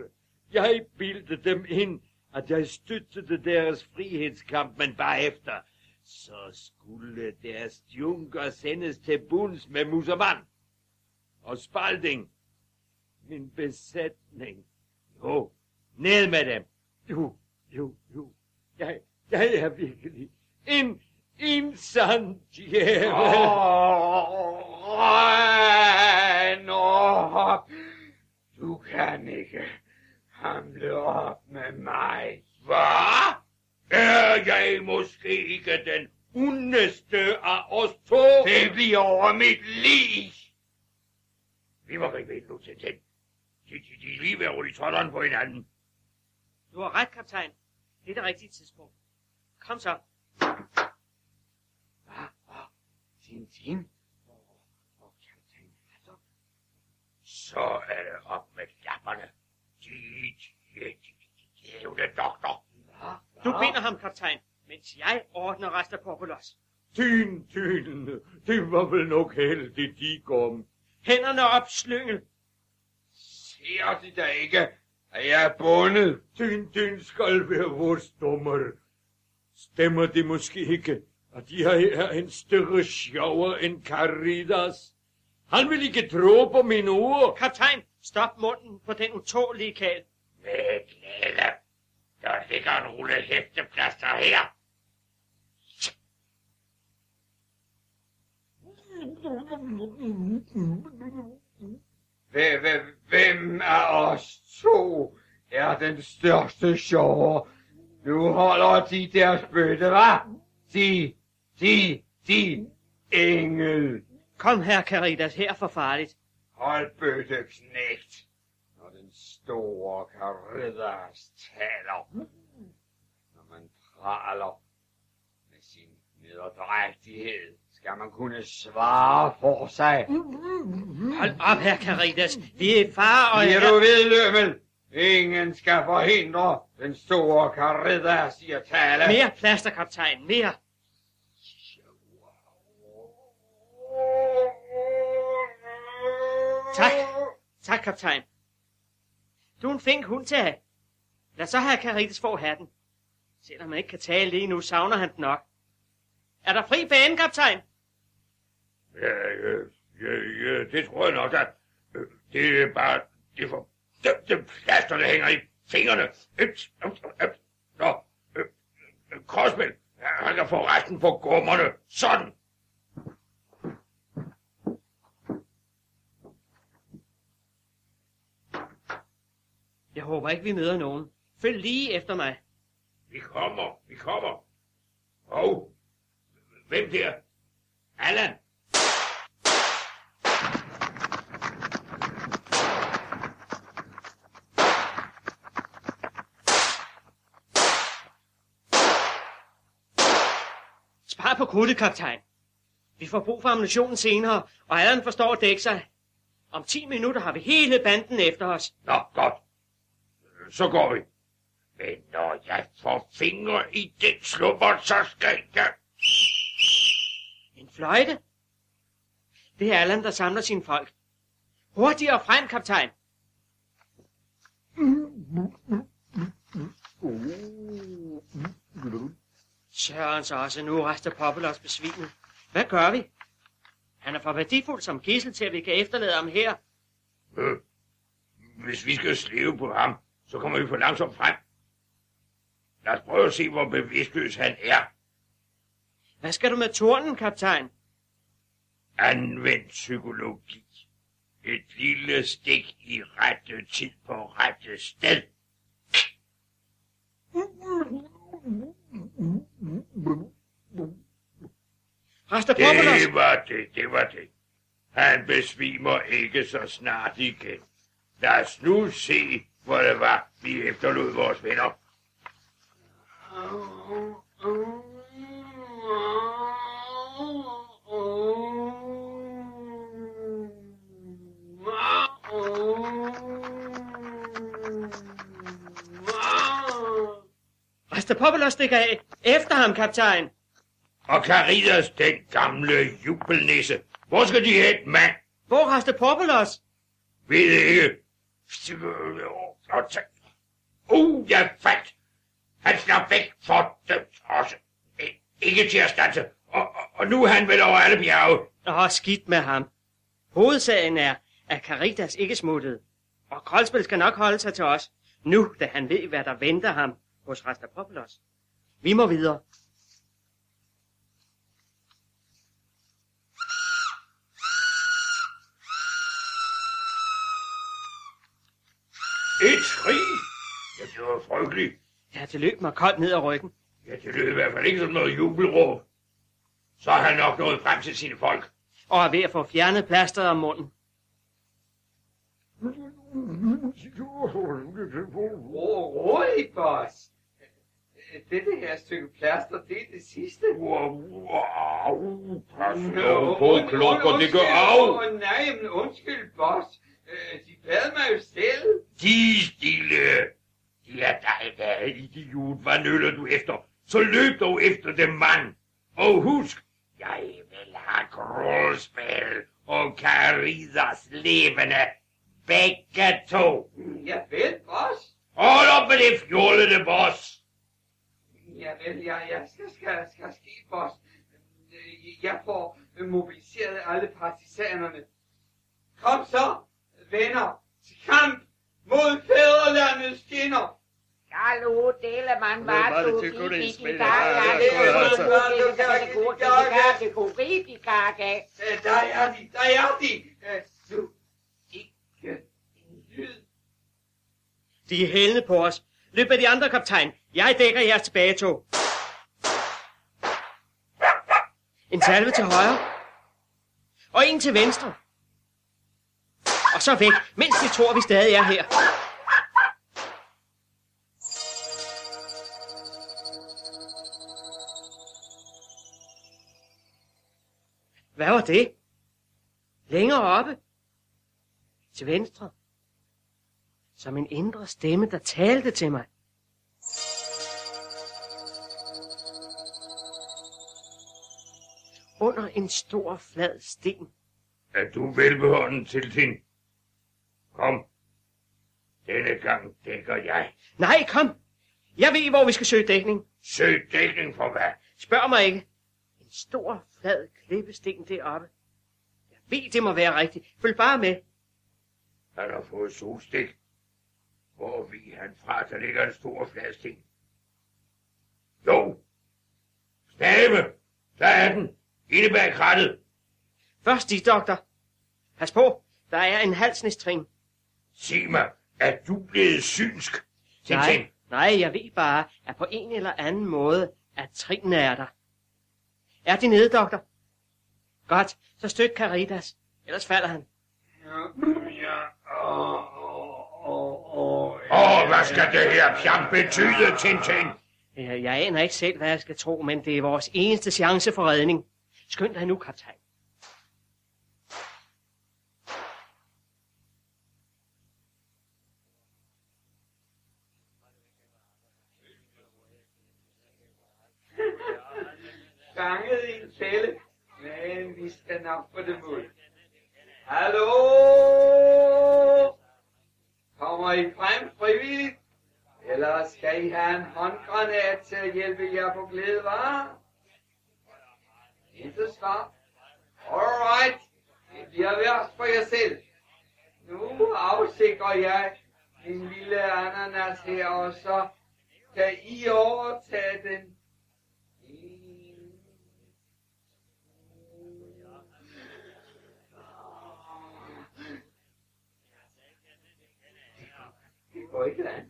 Jeg bildte dem ind, at jeg støttede deres frihedskamp, men bagefter, så skulle deres junker sendes til bunds med Musermann og Spalding. Min besætning. Jo, ned med dem. Jo, jo, jo. Jeg, jeg er virkelig en, en sand djævel. Regn op. Du kan ikke hamle op med mig. Hvad? Er jeg måske ikke den ondeste af os to? Det bliver over mit liv. Vi må gribe ind den. De, de, de er lige ved at ryge totteren på hinanden. Du har ret, kaptajn. Det er det rigtige tidspunkt. Kom så. Tintin. Så er det op med klapperne. De, de, de, de, de er jo den doktor. Du binder ham, kaptajn, mens jeg ordner resten på Popolos. Tyn, tyn, det var vel nok heldigt, de kom. Hænderne op, slyngel. Ser de da ikke, at jeg er bundet? Tyn, tyn skal være vores dommer. Stemmer det måske ikke, at jeg er en større sjovere end Caritas? Han vil ikke tro på mine ord. Kaptajn, stop munden på den utålige kald. Med glæde. Ligger en rulle hæfteplaster her. Hvem, af os to er den største sjove? Nu holder de deres bøtte, hva? De, de, de, engel. Kom her, Caritas, her er for farligt. Hold bøtte, knægt. Når den store Caritas taler. Praler med sin nederdrægtighed, skal man kunne svare for sig. Hold op her, Caritas. Vi er far og Bliver du ved, Lømmel? Ingen skal forhindre den store Caritas i at tale. Mere plaster, kaptajn, mere. Tak. Tak, kaptajn. Du er en flink hund til at have. Lad så have Caritas få hatten. Selvom han ikke kan tale lige nu, savner han den nok. Er der fri bane, kaptajn? Ja, ja, ja, ja, det tror jeg nok, at øh, det er bare det for dømte plaster, der hænger i fingrene. Øps, øps, øps. Nå, øh, øh, Korsmænd, han kan få resten på gummerne. Sådan. Jeg håber ikke, vi møder nogen. Følg lige efter mig. Vi kommer, vi kommer. Og, hvem der? Allan. Spar på krudtet, kaptajn. Vi får brug for ammunition senere, og Allan forstår at dække sig. Om 10 minutter har vi hele banden efter os. Nå, godt. Så går vi. Men når jeg får fingre i den slupper, så skal jeg... En fløjte? Det er Allan, der samler sine folk. Hurtigere frem, kaptajn. Sørens også, nu er Rester Poppelos besvimet. Hvad gør vi? Han er for værdifuld som gissel til, at vi kan efterlade ham her. Øh, hvis vi skal slæve på ham, så kommer vi for langsomt frem. Lad os prøve at se, hvor bevidstløs han er. Hvad skal du med tornen, kaptajn? Anvend psykologi. Et lille stik i rette tid på rette sted. Rester Poppelos! Det var det, det var det. Han besvimer ikke så snart igen. Lad os nu se, hvor det var, vi efterlod vores venner. Rastapopoulos stikker af. Efter ham, kaptajn. Og Caridas, den gamle jubelnisse. Hvor skal de hen, mand? Hvor Rastapopoulos? Ved ikke. Uh, jeg faldt. Han slap væk for. I- Ikke til at stanse. Og, og, og nu er han vel over alle bjerge. Åh, skidt med ham. Hovedsagen er, at Caritas ikke smuttede. Og Koldspil skal nok holde sig til os. Nu, da han ved, hvad der venter ham hos Rastapopoulos. Vi må videre. Et. Ja, det var frygteligt. Ja, det løb mig koldt ned ad ryggen. Ja, det lød i hvert fald ikke som noget jubelråb. Så er han nok nået frem til sine folk. Og er ved at få fjernet plasteret om munden. Ro, rolig, boss. Dette her stykke plaster, det er det sidste. Wow, pas nu på, klumper, det gør af. Åh, nej, men undskyld, boss. Øh, De bad mig jo selv. De stille. Er dig, er idiot. Hvad nøler du efter? Så løb dog efter dem, mand. Og husk, jeg vil have grålspil og Caridas levende. Begge to. Ja vel, boss. Hold op med det fjollede, boss. Ja vel, ja, jeg skal, skal, skal ske, boss. Jeg får mobiliseret alle partisanerne. Kom så, venner, til kamp mod fædrelandets skinner. Hallo, Delemann, var du gik i er er altså. kunne rigtig kage. Der er de, der er de. Du, ikke en lyd. De er hældende på os. Løb med de andre, kaptajn. Jeg dækker jeres tilbagetog. En salve til højre. Og en til venstre. Og så væk, mens de tror, vi stadig er her. Hvad var det? Længere oppe. Til venstre som en indre stemme, der talte til mig. Under en stor flad sten. Er du velbehånden til din? Kom. Denne gang dækker jeg. Nej, kom! Jeg ved, hvor vi skal søge dækning. Søg dækning for hvad? Spørg mig ikke. En stor, flad klippesten deroppe. Jeg ved, det må være rigtigt. Følg bare med. Han har fået solstik. Hvor vi han fra, der ligger en stor flad sten. Jo. Stave. Der er den. Inde bag krattet. Først de, doktor. Pas på, der er en halsnistrin. Sig mig, er du blevet synsk? Nej, nej, jeg ved bare, at på en eller anden måde, at trinene er der. Er de nede, doktor? Godt, så støt Caritas. Ellers falder han. Ja, ja, åh, åh, åh, åh. Hvad skal det her pjam betyde, Tintin? Jeg aner ikke selv, hvad jeg skal tro, men det er vores eneste chance for redning. Skynd dig nu, kaptajn. Fanget i en fælde. Men vi skal nok få det ud. Hallo? Kommer I frem frivilligt? Eller skal I have en håndgranat til at hjælpe jer på glæde, var? Intet svar. Alright. Det bliver værst for jer selv. Nu afsikrer jeg min lille ananas her, og så kan I overtage den. Det.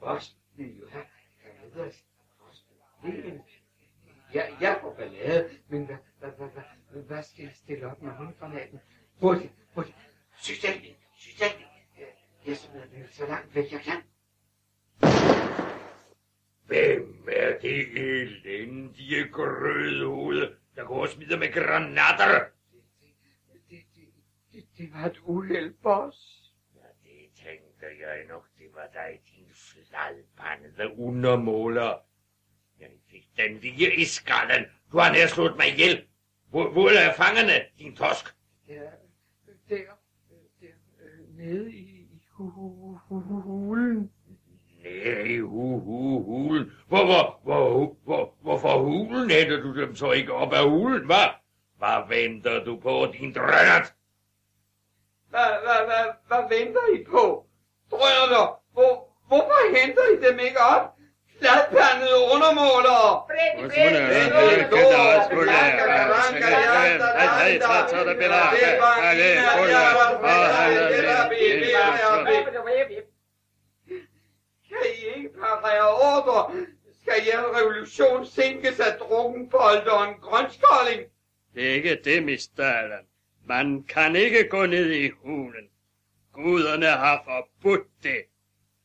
Boss vil jo have Caritas. Ja, jeg får ballade, men hvad, hvad, hvad, hvad, Hvad skal jeg stille op med håndgranaten? Hurtigt, hurtigt. System, system. Jeg smider den så langt væk jeg kan. Hvem er det elendige grødhoved, der går og smider med granater? Det, det, det, det var et uheld, boss. Ja, tænkte jeg nok, det var dig, din fladbandede undermåler. Jeg fik den lige i skallen. Du har nær slået mig ihjel. Hvor, hvor er fangerne, din tosk? Der, der, der, øh, nede i, i hu, hu, hu, hu, hulen. Nej, hu, hu, hulen. Hvor, hvor, hvor, hvor, hvorfor hulen henter du dem så ikke op af hulen, hvad? Hvad venter du på, din drønnert? Hvad, hvad, hvad, hvad venter I på? Drønner, hvor, hvorfor henter I dem ikke op? Fladpandede undermålere! Kan I ikke parere ordre? Skal jeres revolution sænkes af drukkenbold og en grønskolding? Det er ikke det, Mr. Allen. Man kan ikke gå ned i hulen. Guderne har forbudt det.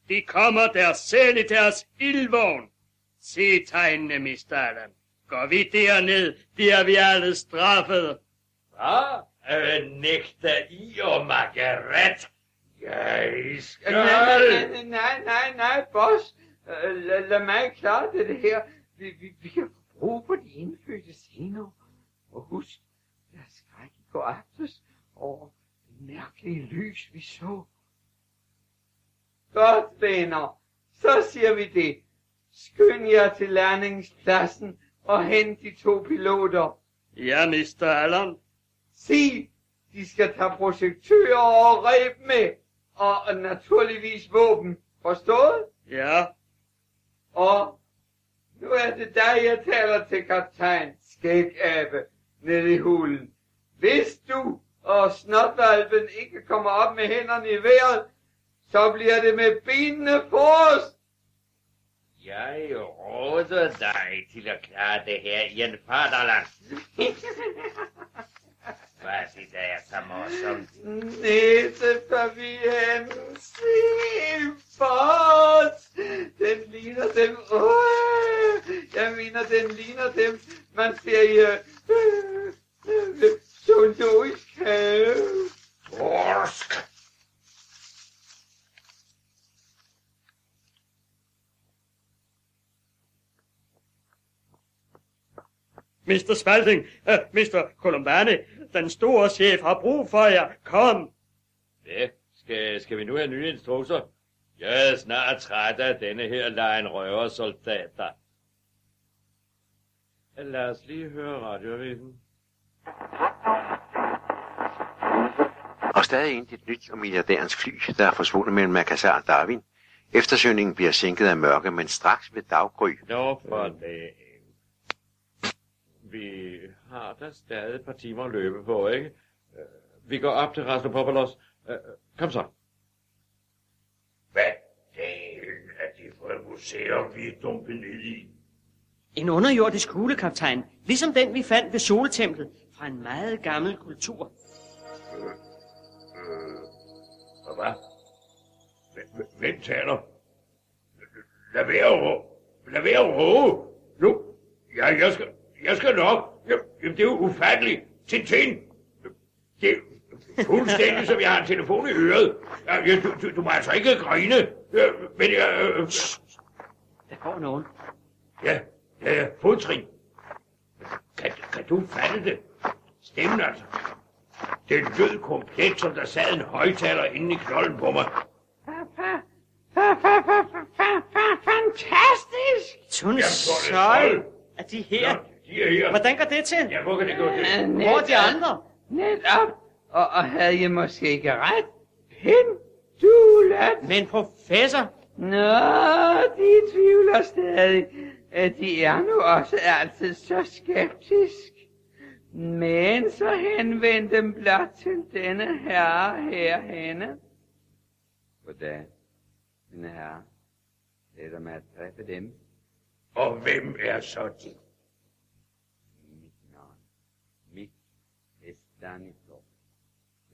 De kommer der selv i deres ildvogn. Se tegnene, Mr. Allen. Går vi derned, bliver vi alle straffet. Hvad? Øh, nægter I og Margaret? Jeg skal... Nej, nej, nej, nej, nej, boss. Øh, Lad, lad mig klare det her. Vi, vi, vi kan få brug for de indfødte senere. Og husk, der er skræk i går aftes over mærkelige lys, vi så. Godt, venner. Så siger vi det. Skynd jer til landingspladsen og hent de to piloter. Ja, Mr. Allen. Sig, de skal tage projektører og reb med. Og naturligvis våben. Forstået? Ja, Og nu er det dig, jeg taler til kaptajn Skægabe nede i hulen. Hvis du og snotvalpen ikke kommer op med hænderne i vejret, så bliver det med benene forrest. Jeg råder dig til at klare det her i en faderland. (laughs) Hvad det der er så morsomt? Næsepapieren, se, boss. Den ligner dem. Uh, jeg mener, den ligner dem, man ser i uh, uh, zoologisk have. Torsk! Mr. Spalding, uh, Mr. Columbani, den store chef har brug for jer. Kom. Ja, skal, skal vi nu have nye instrukser? Jeg er snart træt af denne her lejen røversoldater. Lad os lige høre radioavisen. Og stadig intet nyt om milliardærens fly, der er forsvundet mellem Makassar og Darwin. Eftersøgningen bliver sænket af mørke, men straks ved daggry. Nå, for det. Vi har da stadig et par timer at løbe på, ikke? Øh, Vi går op til Raslopopolos. Øh, Kom så. Hvad delen er det for et museum, vi er dumpet ned i? En underjordisk hulekaptajn, ligesom den vi fandt ved soltemplet, fra en meget gammel kultur. Og hvad? Hvem- Hvem taler? Lad være at råbe. Lad være at råbe. Nu, ja, jeg skal, jeg skal nok. Ja, Jamen, det er jo ufatteligt. Tintin. Det er fuldstændig, som jeg har en telefon i øret. Du, du, du må altså ikke grine. Ja, men jeg... Øh, Der går nogen. ja, ja, ja, fodtrin. Kan, kan du fatte det? Stemmen altså. Det lød komplet, som der sad en højtaler inde i knolden på mig. Fantastisk! Tun Jamen, så er det søj, trold. er de her? De er her. Hvordan går det til? Ja, hvor kan det gå til? Hvor er de andre? Netop. Og, og havde jeg måske ikke ret? Pendulat. Men professor, Nå, de tvivler stadig. Øh, De er nu også altid så skeptisk. Men så henvend dem blot til denne herre herhenne. Goddag, mine herrer. Det er der med at dræbe dem. Og hvem er så de? Mit navn. Mit Stanislav.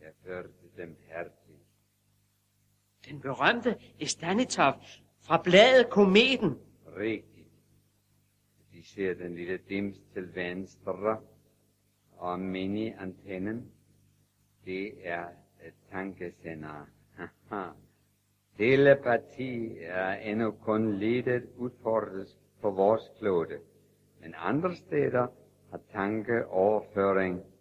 Jeg førte dem hertil. Den berømte Estanitov fra bladet Kometen. Rigtigt. De ser den lille dims til venstre, og mini-antennen, det er et tankesender. Haha. Telepati er endnu kun lidt udfordret på vores klode, men andre steder har tankeoverføring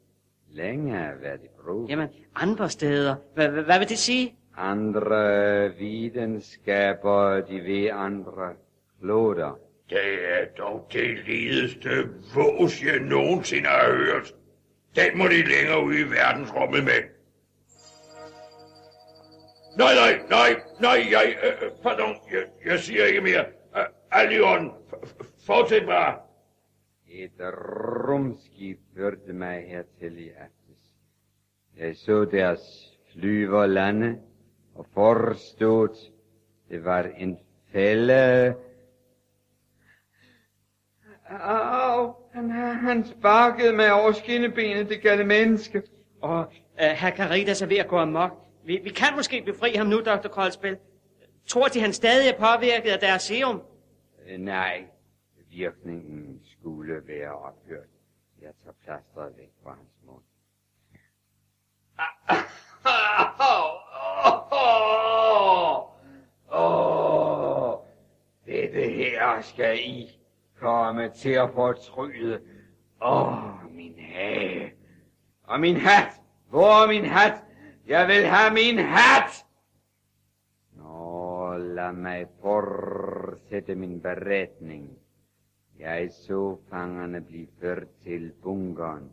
længe været i brug. Jamen, andre steder. Hvad, vil det sige? Andre videnskaber, de ved andre kloder. Det er dog det ledeste vås, jeg nogensinde har hørt. Den må de længere ud i verdensrummet med. Nej, nej, nej, nej, jeg, øh, øh, pardon, jeg, jeg siger ikke mere. Øh, Alion, f- f- fortsæt bare. Et rumskib førte mig hertil i aftes. Jeg så deres flyver lande og forstod, det var en fælde. Au, han, han sparkede mig over skinnebenet, det gale menneske. Og uh, herr Caritas er ved at gå amok. Vi, vi kan måske befri ham nu, Dr. Koldspil. Tror de, han stadig er påvirket af deres serum? Øh, Nej, virkningen skulle være ophørt. Jeg tager plasteret væk fra hans mund. Åh, dette her skal I komme til at fortryde. Åh, min hage. Og min hat. Hvor er min hat? Jeg vil have min hat! Nå, lad mig fortsætte min beretning. Jeg så fangerne blive ført til bunkeren,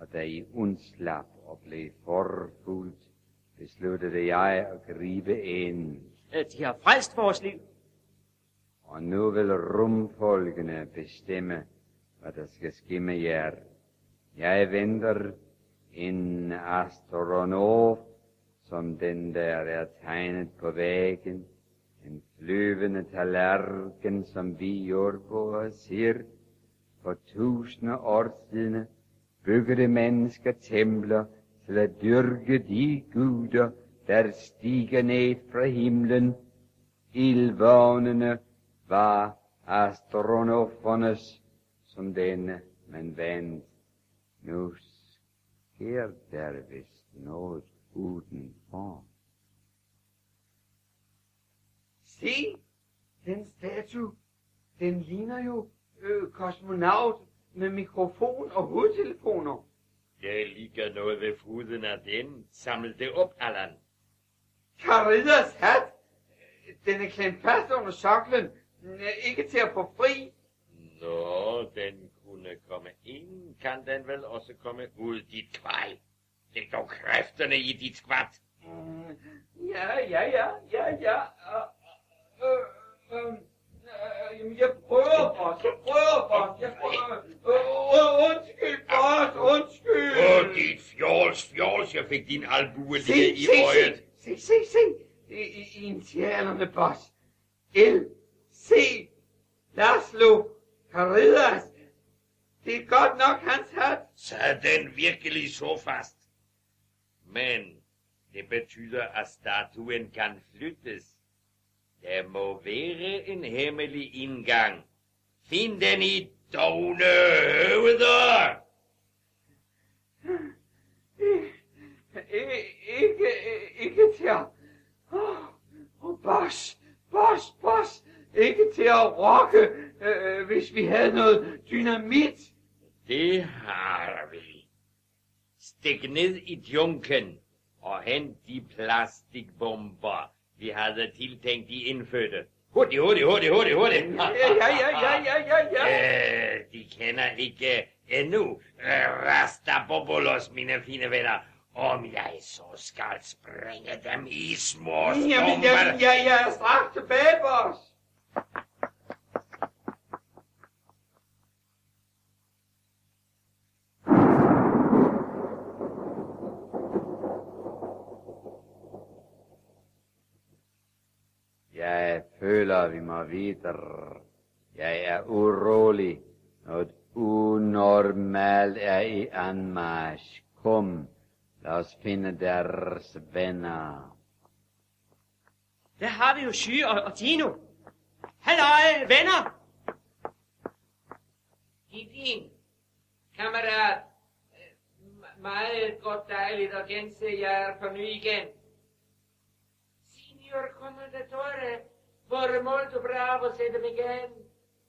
og da I undslap og blev forfulgt, besluttede jeg at gribe ind. Uh, de har frelst vores liv. Og nu vil rumfolkene bestemme, hvad der skal ske med jer. Jeg venter en astronaut, som den der er tegnet på væggen. En flyvende tallerken, som vi jordboere ser. For tusinder år siden byggede mennesker templer til at dyrke de guder, der stiger ned fra himlen. Ildvognene var astronofernes som denne, men vandt. nu sker der vist noget udenfor. Se, den statue, den ligner jo øh, kosmonaut med mikrofon og hovedtelefoner. Der ligger noget ved foden af den. Samle det op, Allan. Caridas hat, den er klemt fast under soklen, ikke til at få fri. Nå, den kunne komme ind. Kan den vel også komme ud, dit kvej? Læg dog kræfterne i dit skvat. Mm, Ja, ja, ja, ja, ja. Øh, øh, øh, jeg prøver, boss. Jeg prøver, boss. Jeg prøver. Øh, øh, undskyld, boss. Undskyld. Åh, dit fjols, fjols, jeg fik din albue lige i se, øjet. se, se, se. I, i, initialerne, boss. L, C, Laszlo, Caridas. Det er godt nok hans hat. Sad den virkelig så fast? Men det betyder, at statuen kan flyttes. Der må være en hemmelig indgang. Find den i dogne høveder. Ikke, ikke, til at... Oh, boss, boss, boss. Ikke til at rokke, øh, hvis vi havde noget dynamit. Det har vi. Stik ned i junken og hent de plastikbomber, vi havde tiltænkt de indfødte. Hurtigt, hurtigt, hurtigt, hurtigt, hurtigt. Ja, ja, ja, ja, ja, ja, ja. Øh, de kender ikke endnu øh, Rastabobolos, mine fine venner. Om jeg så skal springe dem i små stumper. jamen, ja, jeg er straks tilbage, boss. Jeg føler, vi må videre. Jeg er urolig. Noget unormalt er i anmarch. Kom, lad os finde deres venner. Der har vi jo Syge og, og Dino. Halløj, venner! Pipin, kammerat, øh, m- meget godt dejligt at gense jer på ny igen. Signor Commendatore, hvor molto bravo se dem igen.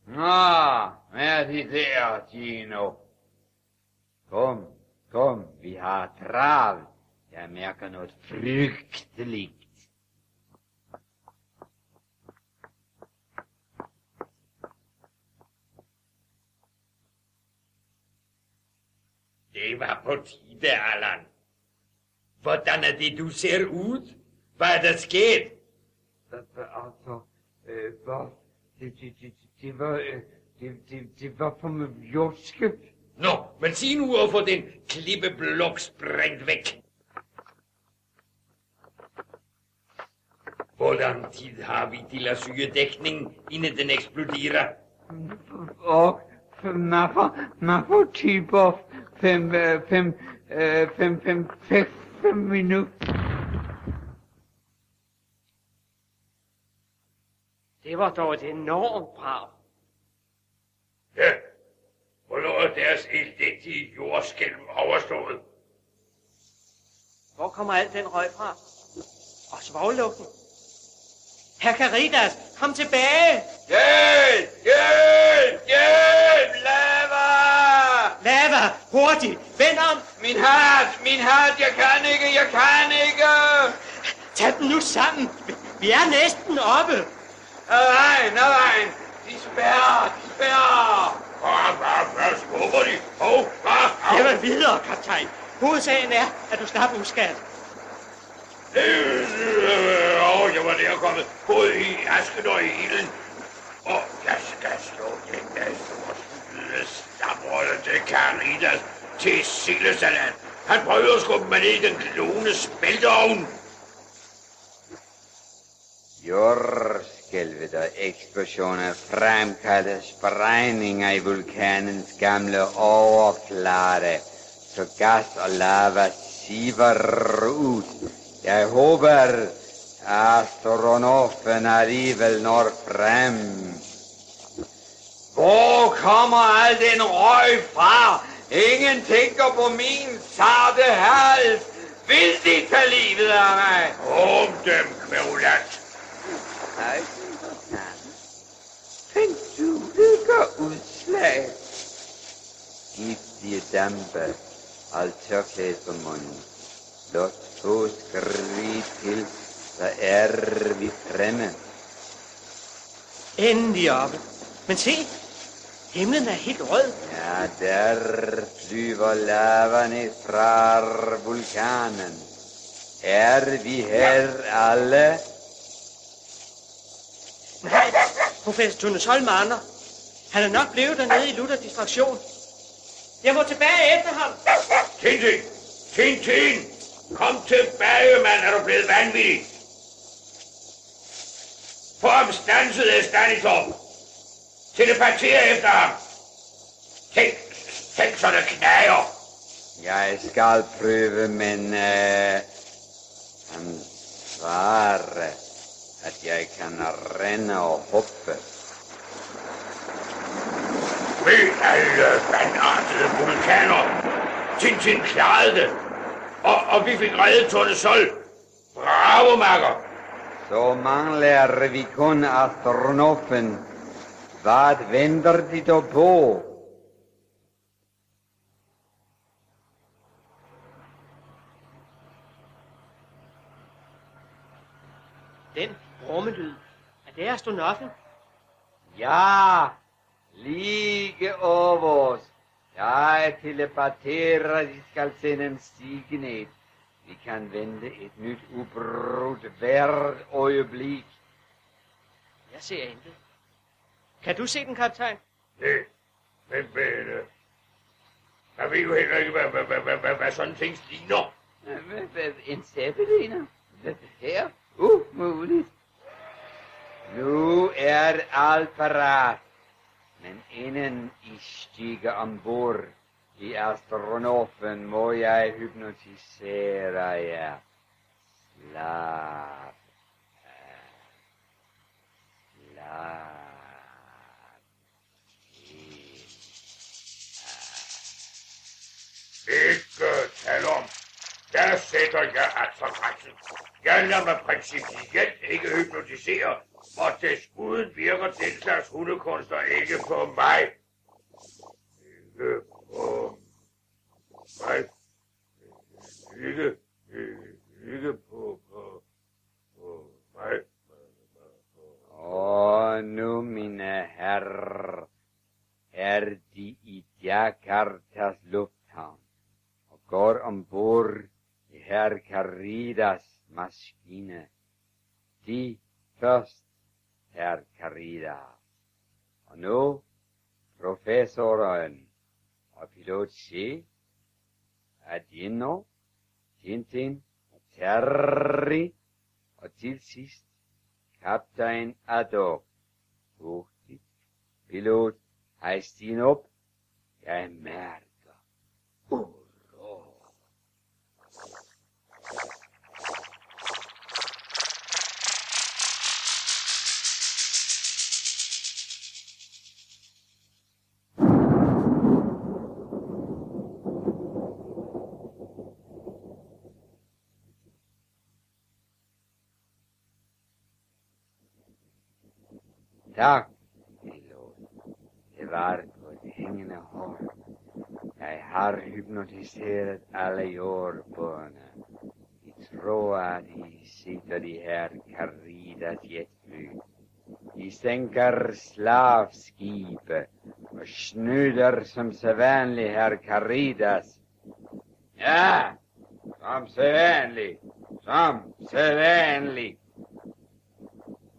Nå, hvad er det der, Gino? Kom, kom, vi har travlt. Jeg mærker noget frygteligt. Det var på tide, Allan. Hvordan er det, du ser ud? Hvad er der sket? Altså, øh, hvad? Det, det, det, det var, øh, det, det, det var for med jordske. Nå, men sig nu at få den klippeblok sprængt væk. Hvordan tid har vi til at syge dækning, inden den eksploderer? Og man får, man får typer fem, øh, fem, øh, fem, fem, fem, fem minutter. Det var dog et enormt brag. Ja, hvornår er deres elendige jordskælv overstået? Hvor kommer al den røg fra? Og svoglugten. Herr Caritas, kom tilbage! Hjælp! Hjælp! Hjælp! Lava! Lava, hurtigt! Vend om! Min hat! Min hat! Jeg kan ikke! Jeg kan ikke! Tag den nu sammen! Vi- Vi er næsten oppe! Vejen! Ad vejen! De spærrer! De spærrer! Hvad, hvad, hvad skubber de? Hov, hvad? Jeg vil videre, kaptajn. Hovedsagen er, at du slap uskadt. Åh, jeg var der kommet, både i asken og i ilden. Og jeg skal slå den der store skylde stamrolle til Caritas til sildesalat. Han prøver at skubbe mig ned i den glående smelteovn. Jordskælvet og eksplosioner fremkalder sprængninger i vulkanens gamle overflade, så gas og lava siver ud. Jeg håber, astronofen alligevel når frem. Hvor kommer al den røg fra? Ingen tænker på min sarte hals. Vil de tage livet af mig? Om dem, kvævlat. Find du lykker udslag. Giftige dampe, alt tørklæde på munden. Blot to skridt til, så er vi fremme. Endelig oppe. Men se, himlen er helt rød. Ja, der flyver lava ned fra vulkanen. Er vi her alle? Nej, professor Tunesol mangler. Han er nok blevet dernede i lutter distraktion. Jeg må tilbage efter ham. Tintin! Tintin! Kom tilbage, mand, er du blevet vanvittig? Få ham stanset af Stanitor. Telepatere efter ham. Tænk, tænk så det knager. Jeg skal prøve, men øh, han svarer, at jeg kan rende og hoppe. Ved alle vandartede vulkaner. Tintin klarede det. Og, og vi fik reddet Tone Sol. Bravo, makker. Så mangler vi kun astronofen. Hvad venter de dog på? Den brummelyd. Er det astronauten? Ja, lige over os. Jeg telepaterer, de skal sende en signet. Vi kan vente et nyt udbrud hvert øjeblik. Jeg ser intet. Kan du se den, kaptajn? Det, men, men, øh, jeg ved jo heller ikke, hvad, hvad, hvad, hvad, hvad, hvad sådan ting ligner. Hvad- hvad- En? Hvad her? Umuligt. Nu er alt parat. Men inden I stiger ombord, I astronofen må jeg hypnotisere jer. Slap af. Slap Ikke tal om. Der sætter jeg altså grænsen. Jeg lader mig principielt ikke hypnotisere, og desuden virker den slags hundekunster ikke på mig. Ikke på mig. Ikke, ikke på, på, på mig. Og nu, mine herrer, er de i Jakartas lufthavn og går ombord i herr Caridas maskine. De først, herr Caridas. Og nu, professoren og pilot C, Adino, Tintin og Terry, og til sidst, kaptajn Adolf. Hurtigt, pilot, hejs din op. hypnotiseret alle jordbårene. De tror, at de sitter de her Caridas jetfly. De sænker slavskibe og snyder som sædvanlig her Caridas. Ja, som sædvanlig. Som sædvanlig.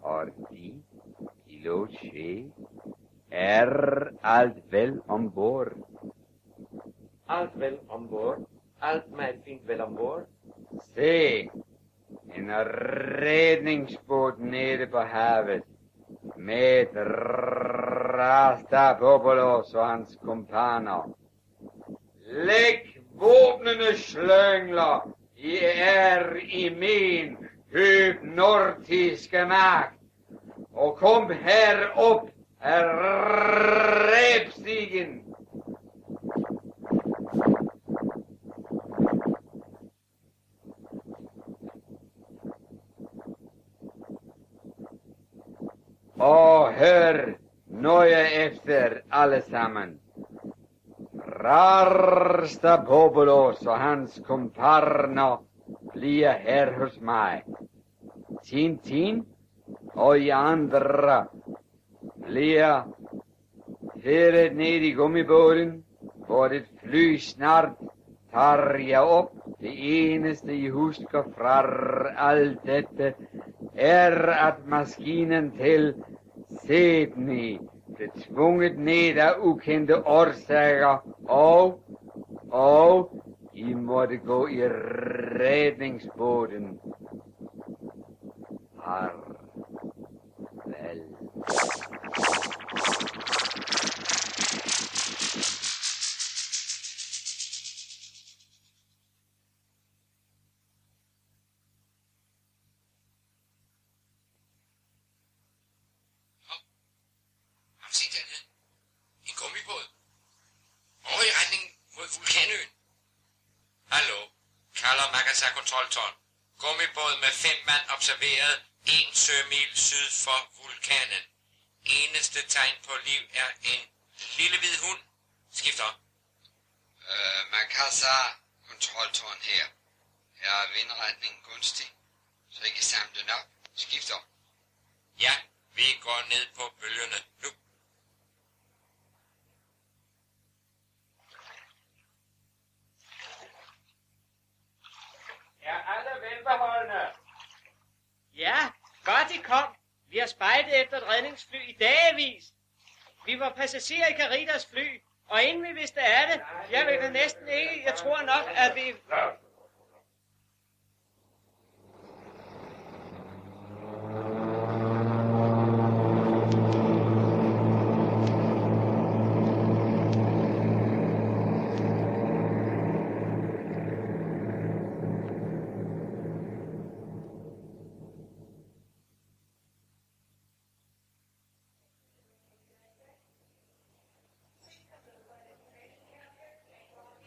Og de, pilot chef, er alt vel ombord. Alt vel ombord. Alt meget fint vel ombord. Se, en redningsbåd nede på havet med Rastapopoulos og hans kompaner. Læg våbnene slyngler, I er i min hypnotiske magt, og kom herop af rebstigen. Efter alle sammen. Rarstapopoulos og hans kompaner bliver her hos mig. Tintin og I andre bliver færet ned i gummibåden, hvor et fly snart tager jeg op. Det eneste I husker fra alt dette er, at maskinen til Sydney blev tvunget ned af ukendte årsager, og, og I måtte gå i redningsbåden. Observeret en sømil syd for vulkanen. Eneste tegn på liv er en lille hvid hund. Skifter. Øh, Makasa kontroltårn her. Her er vindretningen gunstig, så I kan samle den op. Skifter. Ja, vi går ned på bølgerne nu. Er alle velbeholdende? Ja, godt I kom. Vi har spejdet efter et redningsfly i dagevis. Vi var passagerer i Caritas fly, og inden vi vidste af det, jeg ved det næsten ikke, jeg tror nok, at vi...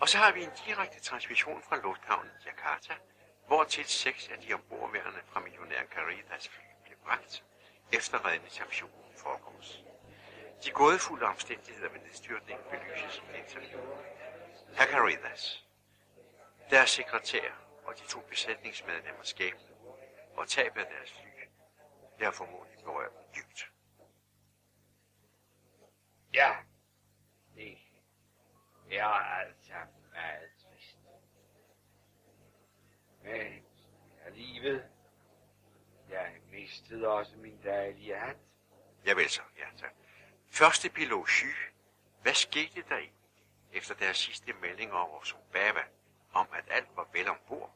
Og så har vi en direkte transmission fra lufthavnen i Jakarta, hvor til seks af de ombordværende fra millionær Caritas fly blev bragt, efter redningsaktionen foregås. De gådefulde omstændigheder ved nedstyrtningen belyses i interview. Herr Caritas, deres sekretær og de to besætningsmedlemmer skæbne og tabet af deres fly, det har formodentlig berørt dem dybt. Ja, det er alt meget trist. Men alligevel, jeg mistede også min dejlige hat. Jeg vil så, ja tak. Første pilot Shy, hvad skete der i, efter deres sidste meldinger over Subaba, om at alt var vel ombord?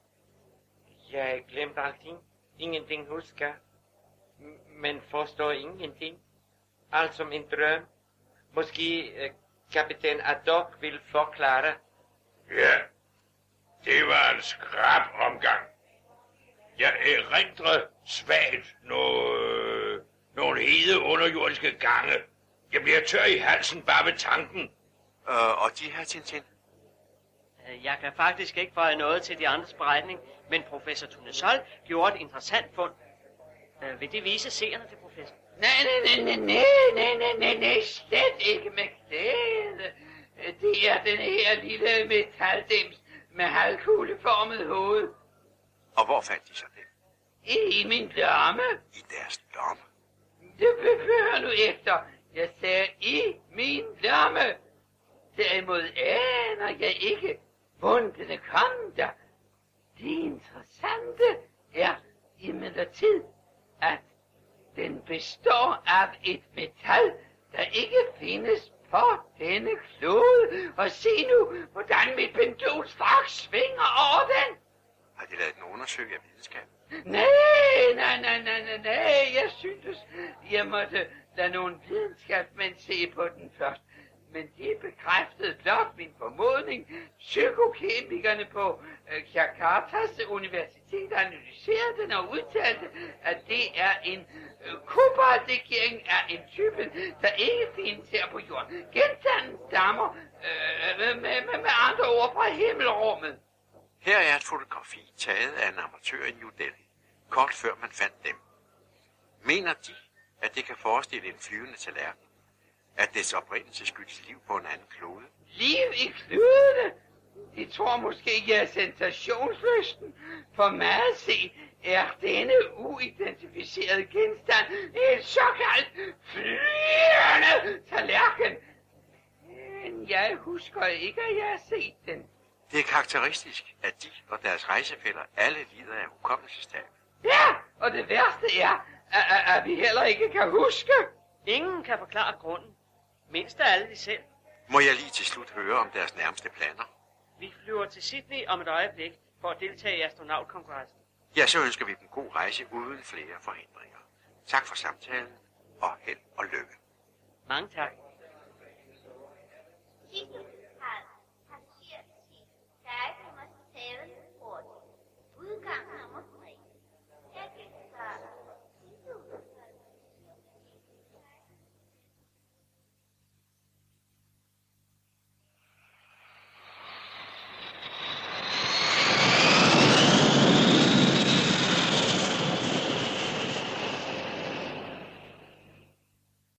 Jeg glemte alting. Ingenting husker. Men forstår ingenting. Alt som en drøm. Måske øh, kapitän Adok vil forklare. Ja, det var en skrab omgang. Jeg erindrer svagt noget, nogle hede underjordiske gange. Jeg bliver tør i halsen bare ved tanken. Øh, og de her, Tintin? Øh, jeg kan faktisk ikke få noget til de andres beretning, men professor Tunesol gjorde et interessant fund. Øh, vil det vise seerne til professor? Nej, nej, nej, nej, nej, nej, nej, nej, slet ikke med glæde. Øh, det er den her lille metaldems, med halvkugleformet hoved. Og hvor fandt de så det? I min lomme. I deres lomme. Det behøver nu efter. Jeg sagde i min lomme. Derimod aner jeg ikke, det kom der. Det interessante er imidlertid, at den består af et metal, der ikke findes på denne klode. Og se nu, hvordan mit pendul straks svinger over den. Har de lavet den undersøge af videnskab? Nej, nej, nej, nej, nej, nej, jeg syntes, jeg måtte lade nogle videnskabsmænd se på den først. Men det bekræftede blot min formodning. Psykokemikerne på Jakartas Universitet analyserede den og udtalte, at det er en øh, kobaltlegering af en type, der ikke findes her på jorden. Genstanden stammer øh, med, med, med andre ord fra himmelrummet. Her er et fotografi taget af en amatør i New Delhi, kort før man fandt dem. Mener de, at det kan forestille en flyvende tallerken? At dets oprindelse skyldes liv på en anden klode? Liv i kludene? De tror måske, jeg er sensationslysten. For mig at se er denne uidentificerede genstand en såkaldt flyvende tallerken. Men jeg husker ikke, at jeg har set den. Det er karakteristisk, at de og deres rejsefælder alle lider af hukommelsestab. Ja, og det værste er, at, at, at vi heller ikke kan huske. Ingen kan forklare grunden. Mindst af alle de selv. Må jeg lige til slut høre om deres nærmeste planer? Vi flyver til Sydney om et øjeblik for at deltage i astronautkonkurrencen. Ja, så ønsker vi dem god rejse uden flere forhindringer. Tak for samtalen, og held og lykke. Mange tak.